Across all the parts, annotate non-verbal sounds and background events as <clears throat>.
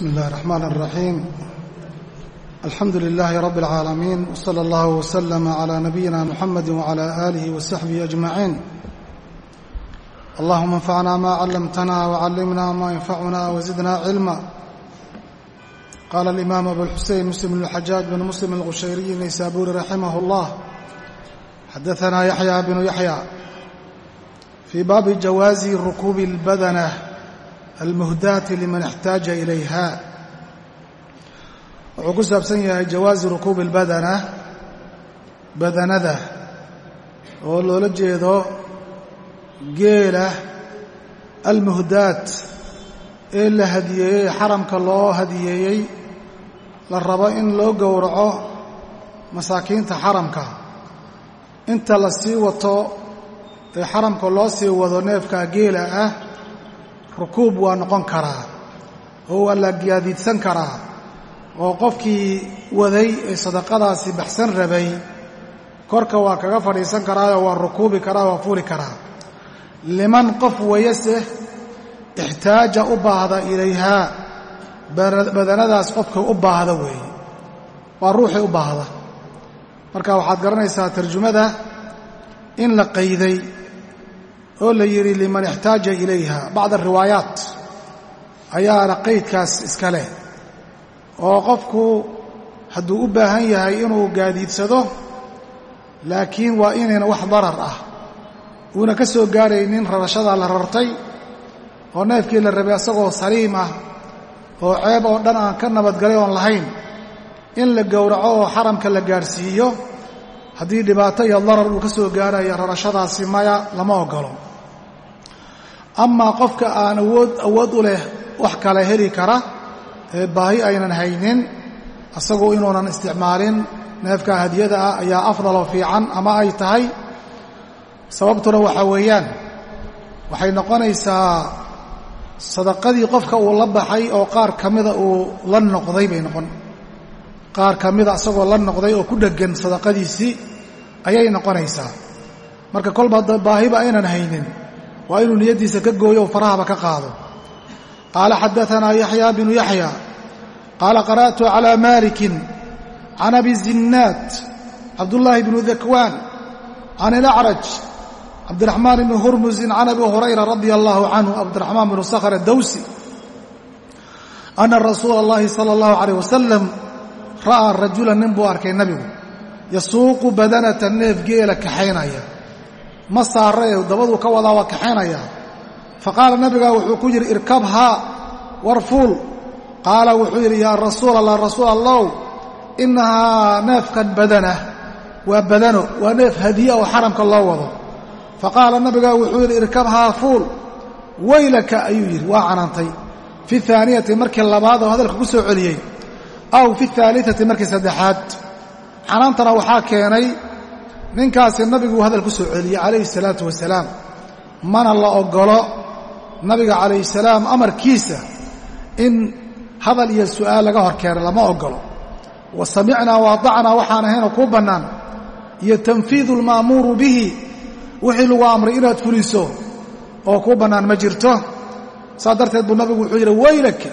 بسم الله الرحمن الرحيم الحمد لله رب العالمين وصلى الله وسلم على نبينا محمد وعلى آله وصحبه أجمعين اللهم انفعنا ما علمتنا وعلمنا ما ينفعنا وزدنا علما قال الإمام أبو الحسين مسلم بن الحجاج بن مسلم الغشيري النيسابوري رحمه الله حدثنا يحيى بن يحيى في باب جواز ركوب البدنة almuhdaati liman ixtaaja ilayha wuxuu ku saabsan yahay jawaazi rukuubi albadana badanada oo loola jeedo geela almuhdaat ee la hadiyeeyey xaramka loo hadiyeeyey la rabo in loo gowraco masaakiinta xaramka inta la sii wato ee xaramka loo sii wado neefka geela ah rukuub waa noqon karaa oo waa la gaadiidsan karaa oo qofkii waday ee sadaqadaasi baxsan rabay korka waa kaga fadhiisan karaayoo waa rukuubi karaa waa fuli karaa. Liman qof wayase ixtaaja u baahda ilayhaa badanadaas qofka u baahda weeye waa ruuxii u baahda. Marka waxaad garanaysaa tarjumada in la qayday oo la yidhi liman ixtaaja ilayha bacd ariwaayaat ayaana qaydkaas iska leh oo qofku hadduu u baahan yahay inuu gaadiidsado laakiin waa inayna wax darar ah. Uuna ka soo gaaraynin rarashadaa la rartay oo neefkii la rabay asagoo saliim ah oo ceeb oo dhan aan ka nabadgalay oon lahayn in la gowraco oo xaramka la gaadhsiiyo haddii dhibaato iyo darar uu ka soo gaarayo rarashadaasi maya lama ogolo amaa qofka aan awood awood u leh wax kale heli kara ee baahi aynan haynin asagu inuunan isticmaalin neefka hadiyada ah ayaa afdaloo fiican ama ay tahay sababtuna waxaa weeyaan waxay noqonaysaa sadaqadii qofka uu la baxay oo qaar ka mida uu la noqday bay noqon. Qaar ka mida asagoo la noqday oo ku dheggan sadaqadiisii ayay noqonaysaa. Marka kolba baahiba aynan haynin waa inuu niyaddiisa ka gooyo o farahaba ka qaado qaala xadaanaa yaxya binu yaxya qaala qara'tu calى malikin can abi zinaad cabdullaahi bnu dakwaan can ilacraj cabdiraxmaan bni hurmusin can abi hurayra radia allahu canhu cabdiraxmaan bnu sakhr adawsi ana rasuula اllahi salى اllahu عalيh wasalam ra'aa rajulan nin buu arkay nebigu yasuuqu badanata neef geela kaxaynaya ma saara ee dabaduu ka wadaa waa kaxaynayaa fa qaala nabigaa wuxuu ku yidhi irkabhaa war fuul qaala wuxuu yidhi yaa rasuul allah rasuul allow innahaa neefkan badana waa badano waa neef hadiya oo xaramka loo wado. Fa qaala nabigaa wuxuu yidhi irkabhaa fuul. Weylaka ayuu yidhi waa canaantay. Fi haaniyati markii labaad oo hadalka ku soo celiyey. Aw fi haaliati markii saddexaad. Canaantana waxaa keenay ninkaasi nabiguu hadal ku soo celiyey calayhi salaatu wasalaam mana la oggolo nabiga calayhi salaam amarkiisa in hadal iyo su'aal laga hor keeno lama oggolo. Wa samicnaa wa atacnaa waxaan ahaynoo kuu bannaan iyo tanfiidu alma'muuru bihi wixii lagu amray inaad fuliso oo kuu bannaan ma jirto. Saas darteed buu nabigu wuxuu yidhi weylaka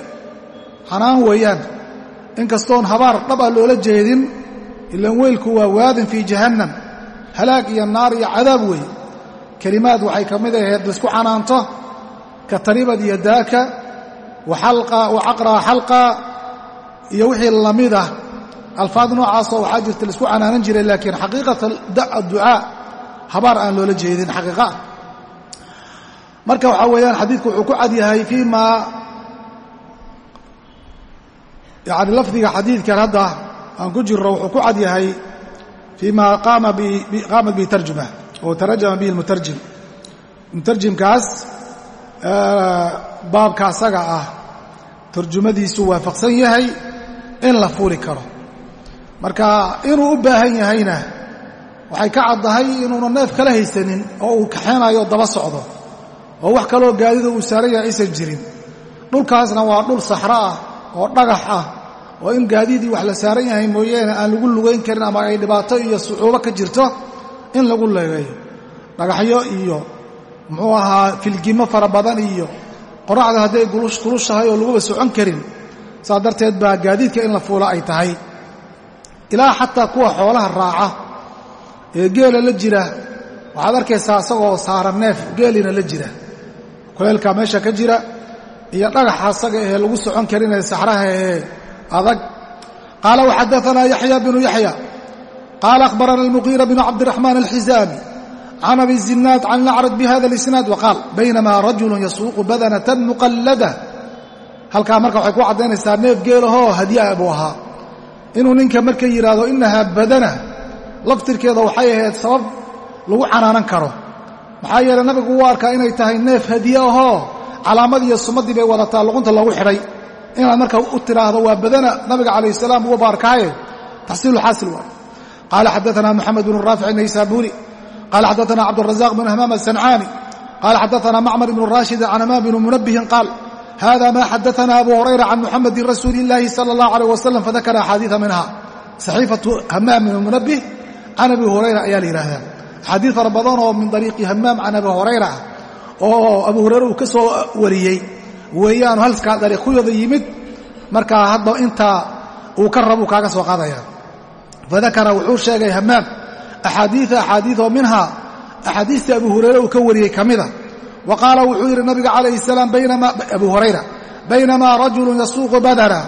xanaan weeyaan inkastoon habaar dhab ah loola jeedin ilaan weylku waa waadin fii jahannam halaag iyo naar iyo cadaab weeye kelimaad waxay ka mid ahayd la isku canaanto ka taribad iyo daaka wa caqraa xalqa iyo wixii la mid ah. Alfaad noocaasoo waxaa jirta la isku canaanan jiray laakiin xaqiiqata adducaa habaar aan loola jeedin xaqiiqaa marka waxaa weeyaan xadiidku wuxuu ku cad yahay fii maa lafdiga xadiidkan hadda aan ku jirro wuxuu ku cad yahay fii ma qaamat bihi tarjuma oo tarajama bihi mutarjim mutarjimkaas baabka asaga ah tarjumadiisu waafaqsan yahay in la fuuli karo marka inuu u baahan yahayna waxay ka caddahay inuuna neef kala haysanin oo uu kaxeenayo daba socdo oo wax kaloo gaadida uu saaran yahay aysan jirin dhulkaasna waa dhul saxro ah oo dhagax ah oo in gaadiidii wax la saaran yahay mooyeene aan lagu lugayn karin ama ay dhibaato iyo sucuubo ka jirto in lagu leegeeyo dhagaxyo iyo muxuu ahaa filgimo fara badan iyo qoraxda hadday kulushahay oo laguba socon karin saa darteed baa gaadiidka in la fuula ay tahay. Ilaa xataa kuwa xoolaha raaca ee geela la jira waxaad arkaysaa isagoo saaran neef geelina la jira. Kuleelkaa meesha ka jira iyo dhagaxa asaga ee lagu socon karinee saxraha ee adag. Qaala waxadaanaa yaxya binu yaxya qaala akhbarana almuqiira bnu cabdiraxmaan alxizaami can abi zinaad can lacraj bihada alisnaad waqaal baynamaa rajulun yasuuqu badanatan muqallada. Halkaa marka waxay ku caddaynaysaa neef geelahoo hadyaa buu ahaa. Inuu ninka marka yidhaahdo inahaa badana laftirkeeda waxay ahayd sabab lagu canaanan karo. Maxaa yeeley nabigu uu arkaa inay tahay neef hadiye ahoo calaamadii iyo sumaddii bay wadataa luqunta loogu xidhay inaad marka u tidhaahdo waa badana nabiga calayh salaam uga baarkaaye. Taxsiilu xaasil waa. Qaala xadaana moxamed bnu raafic naysaabuuri qaala xadaana cabdurazaq bn hamaam asancaani qaala xadaana macmar ibnu raashid can amaam bnu munabihin qaal hada ma xadaana abu hurayra can muxamedin rasuuli illaahi sala allah alayh wasalam fadakara axaadiia minha. Saxiifatu hamaam bnu munabih can abi hurayra ayaa la yidhaahdaa axaadiid fara badan oo min dariiqi hamaam can abi hurayra ah oo abu hurayre uu ka soo wariyey weeyaanu halkaa dariiq ku wada yimid markaa hadda intaa uu ka rabuu kaaga soo qaadaya. Fadakara wuxuu sheegay hamaam axaadiia axaadiid oo minhaa axaadiistii abu hurayre uu ka wariyey ka mida wa qaala wuxuu yidhi nabiga calayhi salaam abu hurayra baynamaa rajulun yasuuqu badana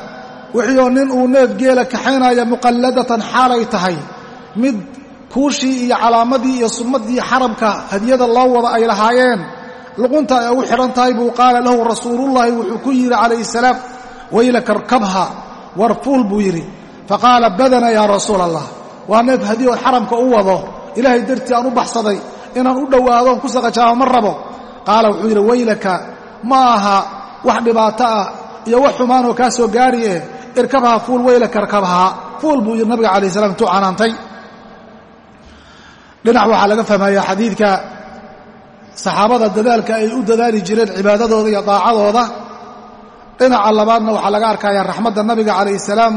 wixiioo nin uu neef geela kaxaynaya muqalladatan xaalay tahay. Mid kuushii iyo calaamadii iyo sumadii xaramka hadiyada loo wada ay lahaayeen luqunta ay ugu xidhan tahay buu qaala lahu rasuulullaahi wuxuu ku yidhi calayhi salaam waylaka rkabha war fuul buu yidhi. Faqaala badana yaa rasuula allah waa neef hadiyo xaramka u wado ilaahay dartii aan u baxsaday inaan u dhowaado ku saqajaamo ma rabo. Qaala wuxuu yidhi waylaka ma aha wax dhibaato ah iyo wax xumaanoo kaa soo gaari eh irkabhaa fuul waylaka rkabhaa fuul buu yidhi nabiga calayh salam intuu canaantay. Dhinac waxaa laga fahmayaa xadiidka saxaabada dadaalka ay u dadaali jireen cibaadadooda iyo daacadooda. Dhinaca labaadna waxaa laga arkayaa raxmadda nabiga calayh salaam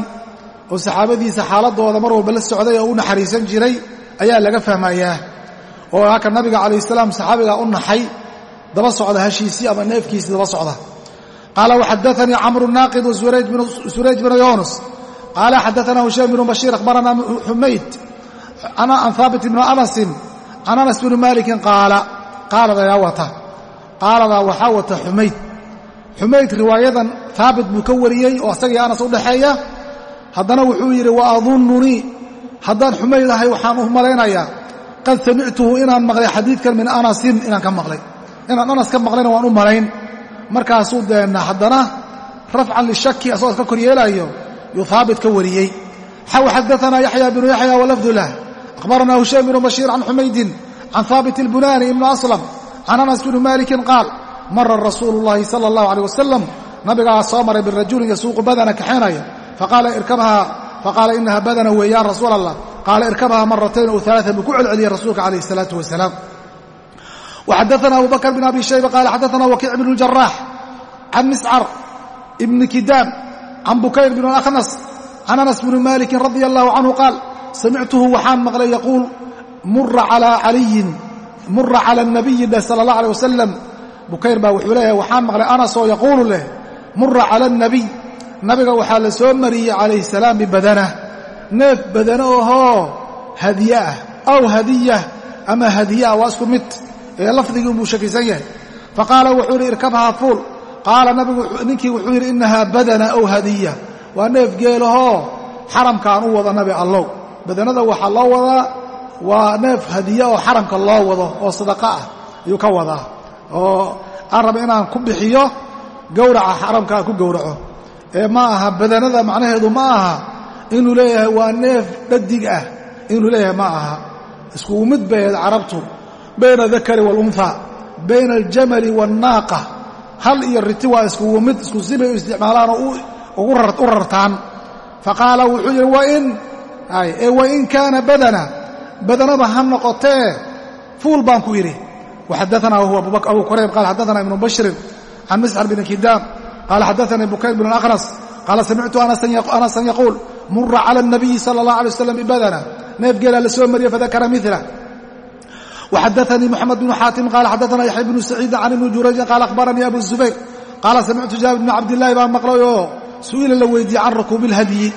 oo saxaabadiisa xaaladooda mar walba la socday oo u naxariisan jiray ayaa laga fahmayaa oo haka nabiga calayh salaam saxaabigaa u naxay daba socda hashiisii ama neefkiisii daba socda. Qaala waxadaanii camru naaqid surayj bnu yunus qaala xadaana hushaym bnu bashiir akhbaranaa xumayd can haabit bni anasin can anas bni maalikin qaala qaaladaa wata. Qaaladaa waxaa wata xumayd xumayd riwaayadan haabit buu ka wariyey oo asagii anas u dhaxeeya. Haddana wuxuu yidhi wa adunnunii haddaan xumayd ahay waxaan u malaynayaa. Qad samictuhu inaan maqlay xadiidkan min anasin inaan ka maqlay. Inaan anas ka maqlayna waan u malayn. Markaasuu deenna haddana rafcan lishaki asagoo iska kor yeelaayo yuu haabit ka wariyey. Xaw xadaanaa yaxya bnu yaxya walafdu lah akhbaranaa hushaym bnu bashiir can xumaydin can haabit ilbunaani ibnu aslam can anas bni maalikin qaal mara rasuulu llaahi sala allahu aleyh wasalam nabigaa soo maray birajulin yasuuqu badana kaxaynaya faqaala inaha badana weeyaan rasuul allah qaala irkabhaa maratayn ow alaaan buu ku celceliyey rasuulka calayh isalaatu wasalaam waxadaana abu bakr bn abi shayba qaala xadaana wakiic bn jaraax can miscar ibni kidaam can bukayr bn akhnas can anas bni maalikin radia allahu canhu qaal samictuhu waxaan maqlay yaquul mura calaa caliyin mura cala nabiyi leh sala allah aleh wasalam bukayr baa wuxuu leeyahay waxaan maqlay anasoo yaquulu leh mura cala anabiy nabiga waxaa la soo mariyey calayhi salaam bibadana neef badano ahoo hadiye ah aw hadiyah ama hadiyaah waa isku mid. Ee lafdigii buu shakisan yahay. Faqaala wuxuu yidhi irkabhaa fuul. Qaala nabigu ninkii wuxuu yidhi inahaa badana aw hadiya. Waa neef geelahoo xaramkaan u wada nabi allow. Badanada waxaa loo wadaa waa neef hadiye oo xaramka loo wado oo sadaqa ah ayuu ka wadaa. Oo aan raba inaan ku bixiyo gowraca xaramka ku gowraco. Ee ma aha badanada macnaheedu ma aha inuu leeyahay waa neef dhadig ah inuu leeyahay ma aha. Iskugu mid bayd carabtu bayna adakari waalunhaa bayna aljamali waannaaqa hal iyo riti waa iskugu mid isku sibay u isticmaalaanoo u rartaan. Faqaala wuxuu yidhi wain kaana badana badanaba ha noqotee fuul baan ku idhi waxadaanaa wahuwa abu kurayb qaala xadaana ibnu bashrin can miscar bn kidaam qaala xadaanii bukayr bn akhnas qaala samictu anasan yaquul mura cala الnabiyi sala اllah alay waslam bibadana neef geelaa la soo mariye fadakara mila وxadaثnii mxamed bn xaatim qaala xadaثna yaxya bnu saciidin can ibni jurayjin qaala akhbaranii abu zubayr qaala samictu jaabir bn cabdillaahi baan maqlay oo su'ila la weydiiyey can rukuubilhadyi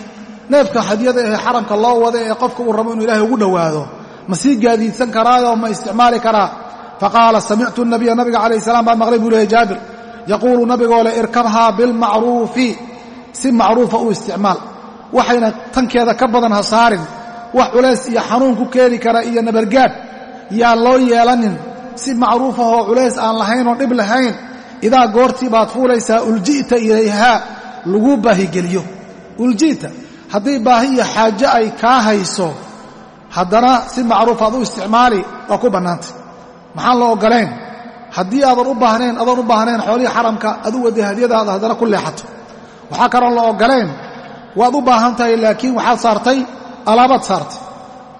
neefka hadyada ee xaramka loo wada ee qofka uu rabo inuu ilaahay ugu dhowaado. Ma sii gaadiidsan karaayo ma isticmaali karaa faqaala samictu nabiya nabiga calayh salaam baa maqlay buu leeyay jaabir. Yaquulu nabigoo le irkabhaa bilmacruufi si macruufa u isticmaal. Waxayna tankeeda ka badan ha saarin. Wax culays iyo xanuun ku keeni kara iyo nabargaad. Yaan loo yeelanin. Si macruufahoo culays aan lahayn oon dhib lahayn idaa goortii baad fuulaysaa ulji'ta ilayhaa. Lagu baahigeliyo ulji'ta haddii baahi iyo xaajo ay kaa hayso haddana si macruuf aad u isticmaali waa ku bannaantay. Maxaan la oggolayn? Haddii aadan u baahnayn adoon u baahnayn xoolihii xaramka aad u wadday hadyadaada haddana ku leexato. Waxaa kaloon la oggolayn waad u baahan tahay laakiin waxaad saartay alaabaad saartay.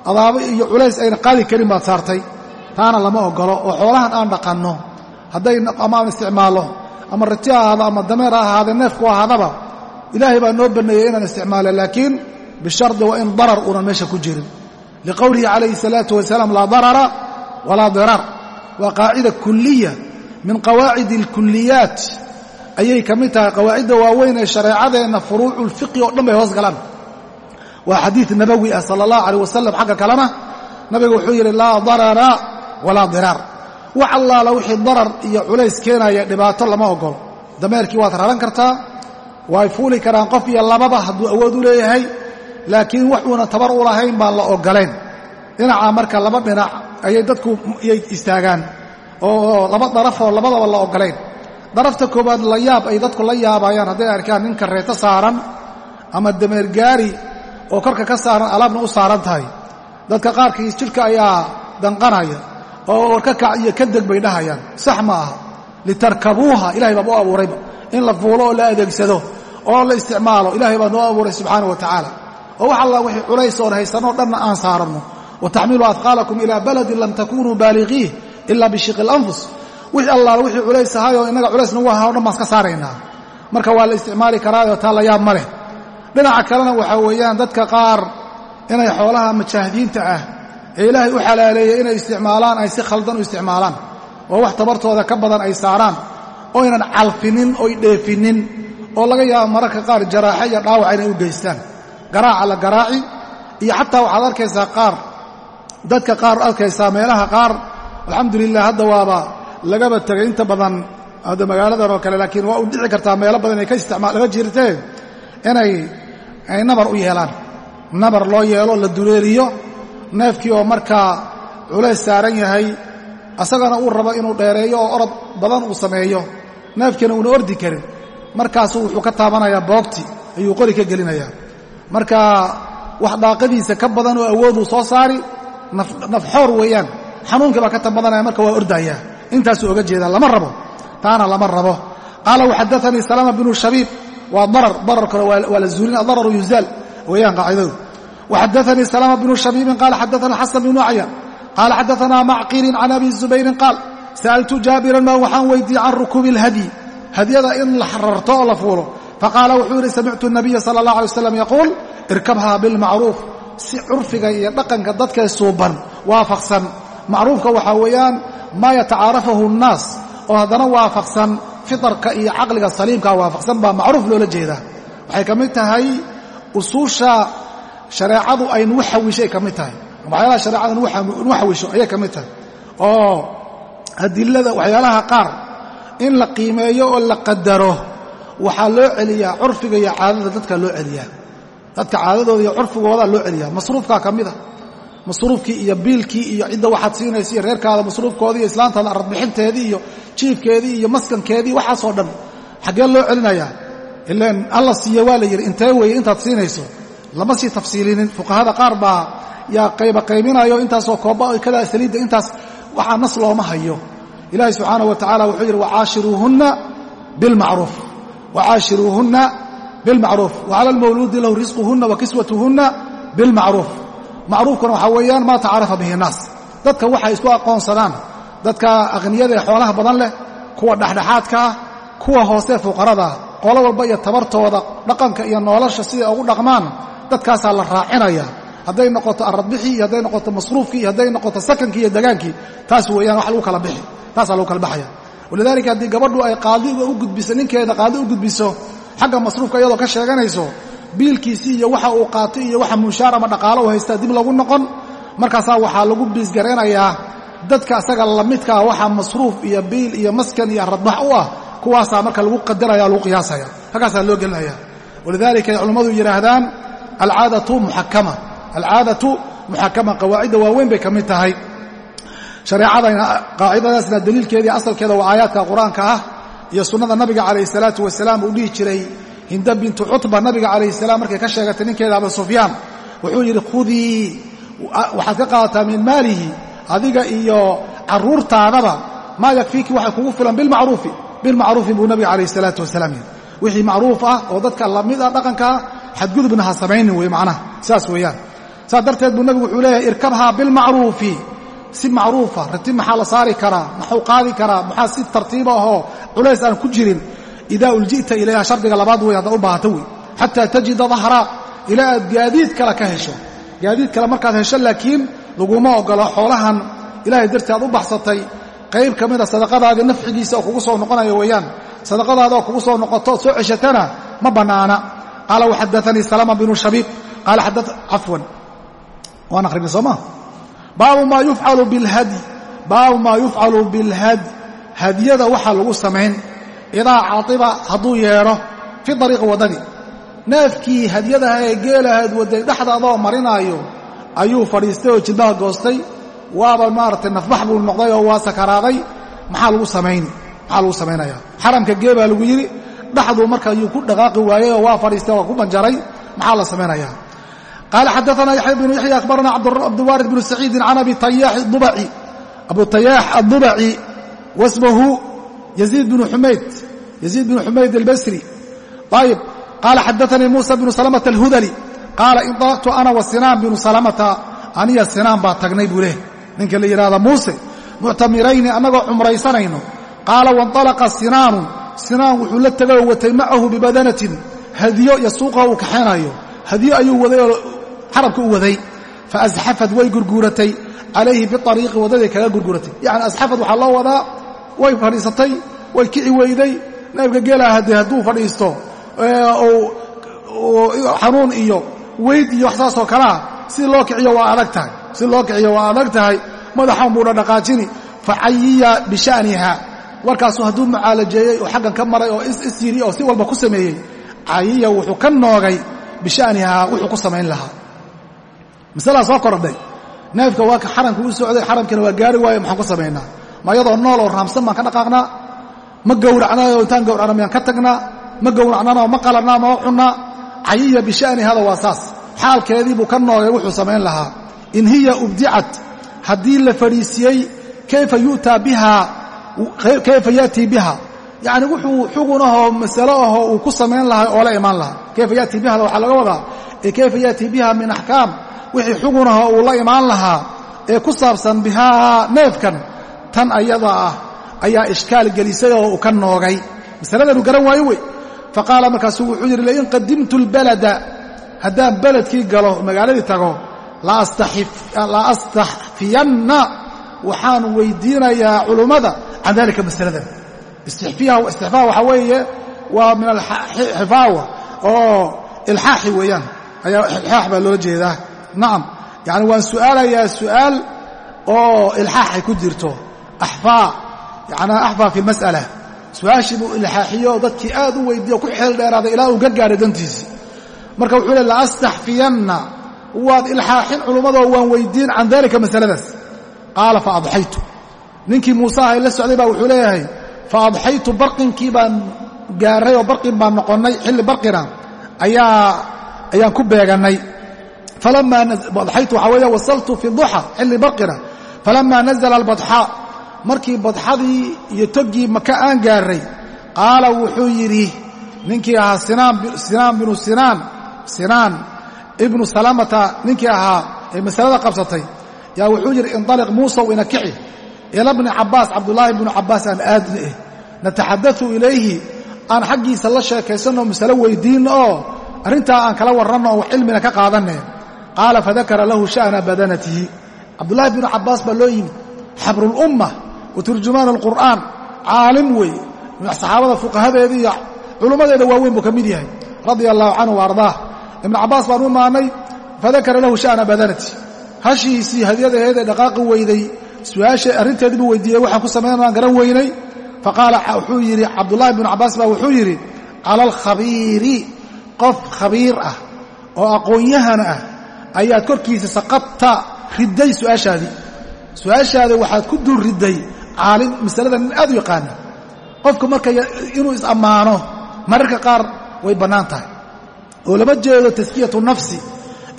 Adaabo iyo culays ayna qaadi karin baad saartay. Taana lama oggolo oo xoolahan aan dhaqanno. Hadday ama aan isticmaallo ama rati ha ahaado ama dameer ha neefku ahaadaba ilaahay baa noo banneeyey inaan isticmaalo laakiin bishardi waa in darar uunan meesha ku jirin. Liqowlihi calayhi salaatu wasalaam laa darara walaa diraar waa qaacida kuliya min qawaacid alkuliyaat ayay ka mid tahay qawaacidda waaweyn ee shareecadeenna furuucu lfiqi oo dhan bay hoos galaan. Waa xadiid nabowi ah sala allahu aleyh wasalam xagga kalena nabigu wuxuu yidhi laa darara walaa diraar wax allaala wixii darar iyo culays keenaya dhibaato lama ogolo dameerkii waad raran kartaa way fuuli karaan qof iyo lababa hadduu awood u leeyahay laakiin wax uuna tabar u lahayn baan la oggolayn. Dhinaca marka laba dhinac ayay dadku yay istaagaan oo laba darafoo labadaba la oggolayn. Darafta koowaad la yaab ay dadku la yaabayaan hadday arkaan nin kareeto saaran ama dameer gaari oo korka ka saaran alaabna u saaran tahay. Dadka qaarkiis jidhka ayaa danqanaya oo warka kac iyo ka deg bay dhahayaan. Sax ma aha litarkabuuha ilahay baaba u abuurayba in la fuulo oo la adeegsado oo la isticmaalo ilahay baa noo abuuray subxaana wa tacaala. Oo wax alla wixii culays oon haysanoo dhanna aan saaranno wataxmilu ahqaalakum ilaa baladin lam takunuu baaligiih ila bishiqi اlanfus wixii allaala wixii culays ahayoo innaga culays nagu aha o dhan baan iska saaraynaa. Marka waa la isticmaali karaayoo taa la yaab ma leh. Dhinaca kalena waxaa weeyaan dadka oo wax tabartooda ka badan ay saaraan oynan calfinin oy dheefinin oo laga yaabo mararka qaar jaraaxe iyo dhaawac inay u geystaan. Garaaca la garaaci iyo xataa waxaad arkaysaa qaar dadka qaar arkaysaa meelaha qaar. Alxamdulilah hadda waaba lagaba tegay inta badan hadda magaaladan oo kale laakiin waa u dhici kartaa meelo badan inay ka isticmaal laga jirtee inay ay nabar u yeelaan. Nabar loo yeelo la duleeliyo neefkii oo markaa culays saaran yahay asagana uu rabo inuu dheereeyo oo orod badan uu sameeyo. Neefkiina uuna ordi karin. Markaasuu wuxuu ka taabanayaa boogti ayuu qori ka gelinayaa. Marka wax dhaaqadiisa ka badan oo awooduu soo saari nafxoor weeyaan. Xanuunkii baa ka tambadanaya marka waa ordayaa intaasuu oga jeedaa lama rabo. Taana lama rabo. Qaala waxadaanii salama binu shabiib. Waa darar dararkore waa la zuulin adararu yuzaal weeyaan qaacidadu waxadaanii salama binu shabiibin qaala xadaana xasan bnu acyan قال xadaanaa macqirin عن abi zubayrin qaal sa'altu jaabiran maa waxaan weydiiyey can rukuubi اlhadyi hadyada in la rarto oo la fuulo faqaala wuxuu yidhi samictu nabiya sala allah alay wasalam yaquul irkabhaa bilmacruuf si curfiga iyo dhaqanka dadkee suuban waafaqsan macruufka waxaa weeyaan maa yatacaarafahu nnaas oo haddana waafaqsan fitarka iyo caqliga saliimkaa waafaqsan baa macruuf loola jeedaa waxay ka mid tahay usuusha shareecadu aynu u xawishay ka mid tahay waxyaalaha shareecada nugu xawisho ayay ka mid tahay. Oo adilada waxyaalaha qaar in la qiimeeyo oo la qadaro waxaa loo celiyaa curfiga iyo caadada dadka loo celiyaa. Dadka caadadooda iyo curfigoodaa loo celiyaa. Masruufkaa ka mid a. Masruufkii iyo biilkii iyo cidda waxaad siinaysa iyo reerkaada masruufkoodii iyo islaantaada aradbixinteedii iyo jiifkeedii iyo maskankeedii waxaasoo dhan xaggee loo celinayaa. Ilaan alla siiye waa la yidhi intee weeye intaad siinayso? Lama sii tafsiilinin. Fuqahada qaar baa yaa qayba qaybinayo intaasoo koobba kadaa saliidda intaas waxaa nas looma hayo. Ilaahi subxaanaه wa tacala wuxuu yidhi wacaashiruuhunna bilmacruuf. Wacaashiruuhunna bilmacruuf. Wacala almawluudi lahu risquhunna wa kiswatuhunna bilmacruuf. Macruufkuna waxaa weeyaan maa tacarafa bihi naas. Dadka waxay isku aqoonsadaan. Dadka aqniyada ee xoolaha badan leh kuwa dhexdhexaadka ah kuwa hoosee fuqarada qolo walba iyo tabartooda dhaqanka iyo nolosha siday ugu dhaqmaan dadkaasaa la raacinaya hadday noqoto aradbixii iyo hadday noqoto masruufkii iyo hadday noqoto sakankii iyo degaankii taas weeyaan wax lagu kala bixi taasaa lagu kala baxaya. Walidaalika haddii gabadhu ay qaadiga u gudbiso ninkeeda qaadi u gudbiso xagga masruufka iyadoo ka sheeganayso biilkiisii iyo waxa uu qaatay iyo waxa munshaar ama u haystaa dib lagu noqon markaasaa waxaa lagu biisgaraynayaa dadka asaga lamidkaa waxa masruuf iyo biil iyo maskan iyo radbax u ah kuwaasaa marka lagu qadaraya lagu qiyaasaya. Halkaasaa loo gelinaya walidaalika ay culammadu yidhaahdaan alcaadatu muxakama alcaadatu muxakama qawaacidda waaweyn bay ka mid tahay. Shareecadayna qaacidadaasna daliilkeedii asalkeeda waa aayaadka qur'aanka ah iyo sunnada nabiga calayhi salaatu wasalaam uu dhihi jiray. Hinda bintu cutba nabiga calayhi salaam markay ka sheegatay ninkeeda abu sufyaan wuxuu yidhi khudii waxaad ka qaadataa min maalihi adiga iyo carruurtaadaba maa yakfiiki waxay kugu filan bilmacruufi bilmacruufi buu nabiga calayhi salaatu wasalaam yidhi. Wixii macruuf ah oo dadka la mid ah dhaqankaa xadgudubna ha samaynin wey macnaha saas weeyaan saas darteed buu nabigu wuxuu leeyahay irkabhaa bilmacruufi. Si macruufa ratib maxaa la saari karaa? Maxuu qaadi karaa? Maxaa si tartiiba ahoo culays aan ku jirin? Idaa ulji'ta ilayha shardiga labaad wey haddaad u baahato wey xataa tajida dahra ilaa aad gaadiid kale ka hesho. Gaadiid kale markaad hesho laakiin laguma ogolo xoolahan. Ilaahay dartii aad u baxsatay. Qayb ka mida sadaqadaadii nafcigiisa oo kugu soo noqonaya weeyaan. Sadaqadaada kugu soo noqoto soo ceshatana ma bannaana qaala waxadaanii salama binu shabiib. Qaala cafwan waan akhrinay soo maa baabu maa yufcalu bilhadyi baabu maa yufcalu bilhadyi hadyada waxaa lagu samayn. Idaa caiba hadduu yeedho fi dariiqi waddadii neefkii hadyadaha ee geelahaad waday dhexdaadoo marinaayo ayuu fadhiistay oo jilbaha goostay. Waaba maaragtay nafbax buu noqday oo waa sakaraaday. Maxaa lagu samayni maxaa lagu samaynayaa? Xaramka gee baa lagu yidhi dhexduu marka ayuu ku dhaqaaqi waayey oo waa fadhiistay waa ku banjaray. Maxaa la samaynayaa qaala xadaana yaxya bnu yaxya akhbarana cabdulwaarid bnu saciidin can abi tayaax dubaci abu tayaax addubaci wasmahu yaziid bnu xumayd yaziid bnu xumayd albasri ayib qaala xadaanii muusa bnu salamata alhudali qaala inطalaqtu ana wa sinaan binu salamata aniya sinaan baa tagnay buu leh ninka la yidhahda muuse muctamirayni annagoo cumraysanayno qaala wainطalaqa sinaanu sinaan wuxuu la tegay oo watay macahu bibadanatin hadiyo iyo suuqa uu kaxaynayo hadiyo ayuu waday oo xarabka u waday faasxafad way gurguuratay calayhi biariiqi waddadii kaga gurguratay yacni asxafad waxaa loo wadaa way fadhiisatay way kici weyday neefka geelaha haddee hadduu fadhiisto xanuun iyo weyd iyo wax saasoo kalea si loo kiciyo waa adag tahay. Si loo kiciyo waa adag tahay madaxan buu dhadhaqaajini facayiya bisha'niha. Warkaasu hadduu mucaalajeeyey oo xaggan ka maray oo is yidhi oo si walba ku sameeyey cayiya wuxuu ka noogay bisha'nihaa wuxuu ku samayn lahaa masalaa soo kordhay. Neefka waa ka xaramka u socday xaramkiina waa gaari waaye maxaan ku samaynaa ma iyadoo nool oo raamsan baan ka dhaqaaqnaa? Ma gowracnaayo intaan gowracna miyaan ka tagnaa? Ma gowracnana ma qalannaa ma cunnaa? Cayiya bisha'ni hada waa saas. Xaalkeedii buu ka noogay wuxuu samayn lahaa. In hiya ubdicat haddii la fadhiisiyey kayfa yu'taa bihaa kayfa ya'tii biha? Yacni wuxuu xugun ahoo masalo ahoo uu ku samayn lahaa oo la imaan lahaa. Kayfa ya'tii bihada waxaa laga wadaa. Ee kayfa ya'tii biha min axkaam wixii xugun ahoo uu la imaan lahaa ee ku saabsan bihaa neefkan tan ayada ah ayaa ishkaal gelisay oo uu ka noogay. Masaladanuu garan waayo wey. Faqaala markaasuu wuxuu yidhi lain qadimtu lbalada haddaan beledkii galo magaaladii tago la astaxfiyanna waxaan weydiinayaa culummada. Can dalika masaladan istixfaa waxaa weeye waa min alxifaawa oo ilxaaxi weeyaan. Ayaa ilxaax baa loola jeedaa nacam yani waan su'aalayaa su'aal oo ilxaaxay ku jirto. Axfaa yanaa axfaa fi lmas'ala su'aashii buu ilxaaxiyo dadkii aad u weydiiyo ku xeel dheeraaday ilaa uu ka gaaray dantiisii marka wuxuu le laastaxfiyanna waad ilxaaxin culummadoo waan weydiin can dalika masaladaas. Qaala fa adxaytu. Ninkii muuse ahay la socday baa wuxuu leeyahay fa adxaytu barqinkii baan gaaray oo barqin baan noqonnay xilli barqina ayaan ku beegannay adxaytu waxaa weeye wasaltu fi duxa xilli barqina falamaa nazla albadxaa markii badxadii iyo toggii maka aan gaarray qaala wuxuu yidhi ninkii ahaa sinaan binu sinaan sinaan ibnu salamata ninkii ahaa ee masalada qabsatay yaa wuxuu yidhi indaliq muusaw ina kici ila bni cabbaas cabdullaahi bnu cabbaas aan aadna eh nataxadau ilayhi aan xaggiisa la sheekaysanno masalo weyddiinno oo arrintaa aan kala warranno oo cilmina ka qaadanne qaala fadakara lahu sha'na badanatihi cabdullaahi bnu cabbaas baa loo yimid xabrulumma wa turjumaan alqur'aan caalim weeye saxaabada fuqahadeedii iyo culummadeeda waaweyn buu ka mid yahay radia allahu canhu wa ibnu cabbaas baan u maannay fadakara lahu sha'na badanati hashiisii hadyadaheed ee dhaqaaqi weyday su'aasha arrinteedii buu weydiiyey waxaan ku samayn aan garan weynay faqaala wuxuu yidhi cabdullahi bnu cabbaas baa wuxuu yidhi cala qof khabiir ah oo aqoon-yahan ah ayaad korkiisa saqabta ridday su'aashaadii su'aashaada waxaad ku dul ridday caalim masalada nin aad u yaqaana. Qofku marka inuu is-ammaano mararka qaar way bannaan tahay. Oo lama jeedo taskiyatu nafsi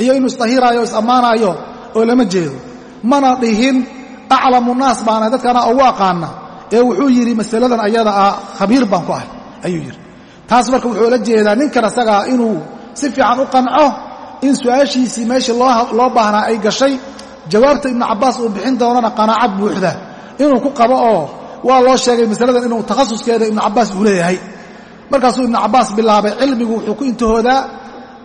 iyo inuu isdahiraayo o is-ammaanaayo oo lama jeedo. Mana dhihin aclamu naas baana dadkana ugu aqaana. Ee wuxuu yidhi masaladan ayada ah khabiir baan ku ahay. Ayuu yidhi. Taas marka wuxuu la jeedaa ninkan asagaa inuu si fiican u qanco in su'aashiisii meeshii loo baahnaa ay gashay jawaabta ibnu cabbaas uu bixin doonana qanaacad buuxda. Inuu ku qabo oo waa loo sheegay masaladan inuu takhasuskeeda ibnu cabbaas uu leeyahay. Markaasuu ibnu cabbaas bilaabay cilmigu wuxuu ku intihoodaa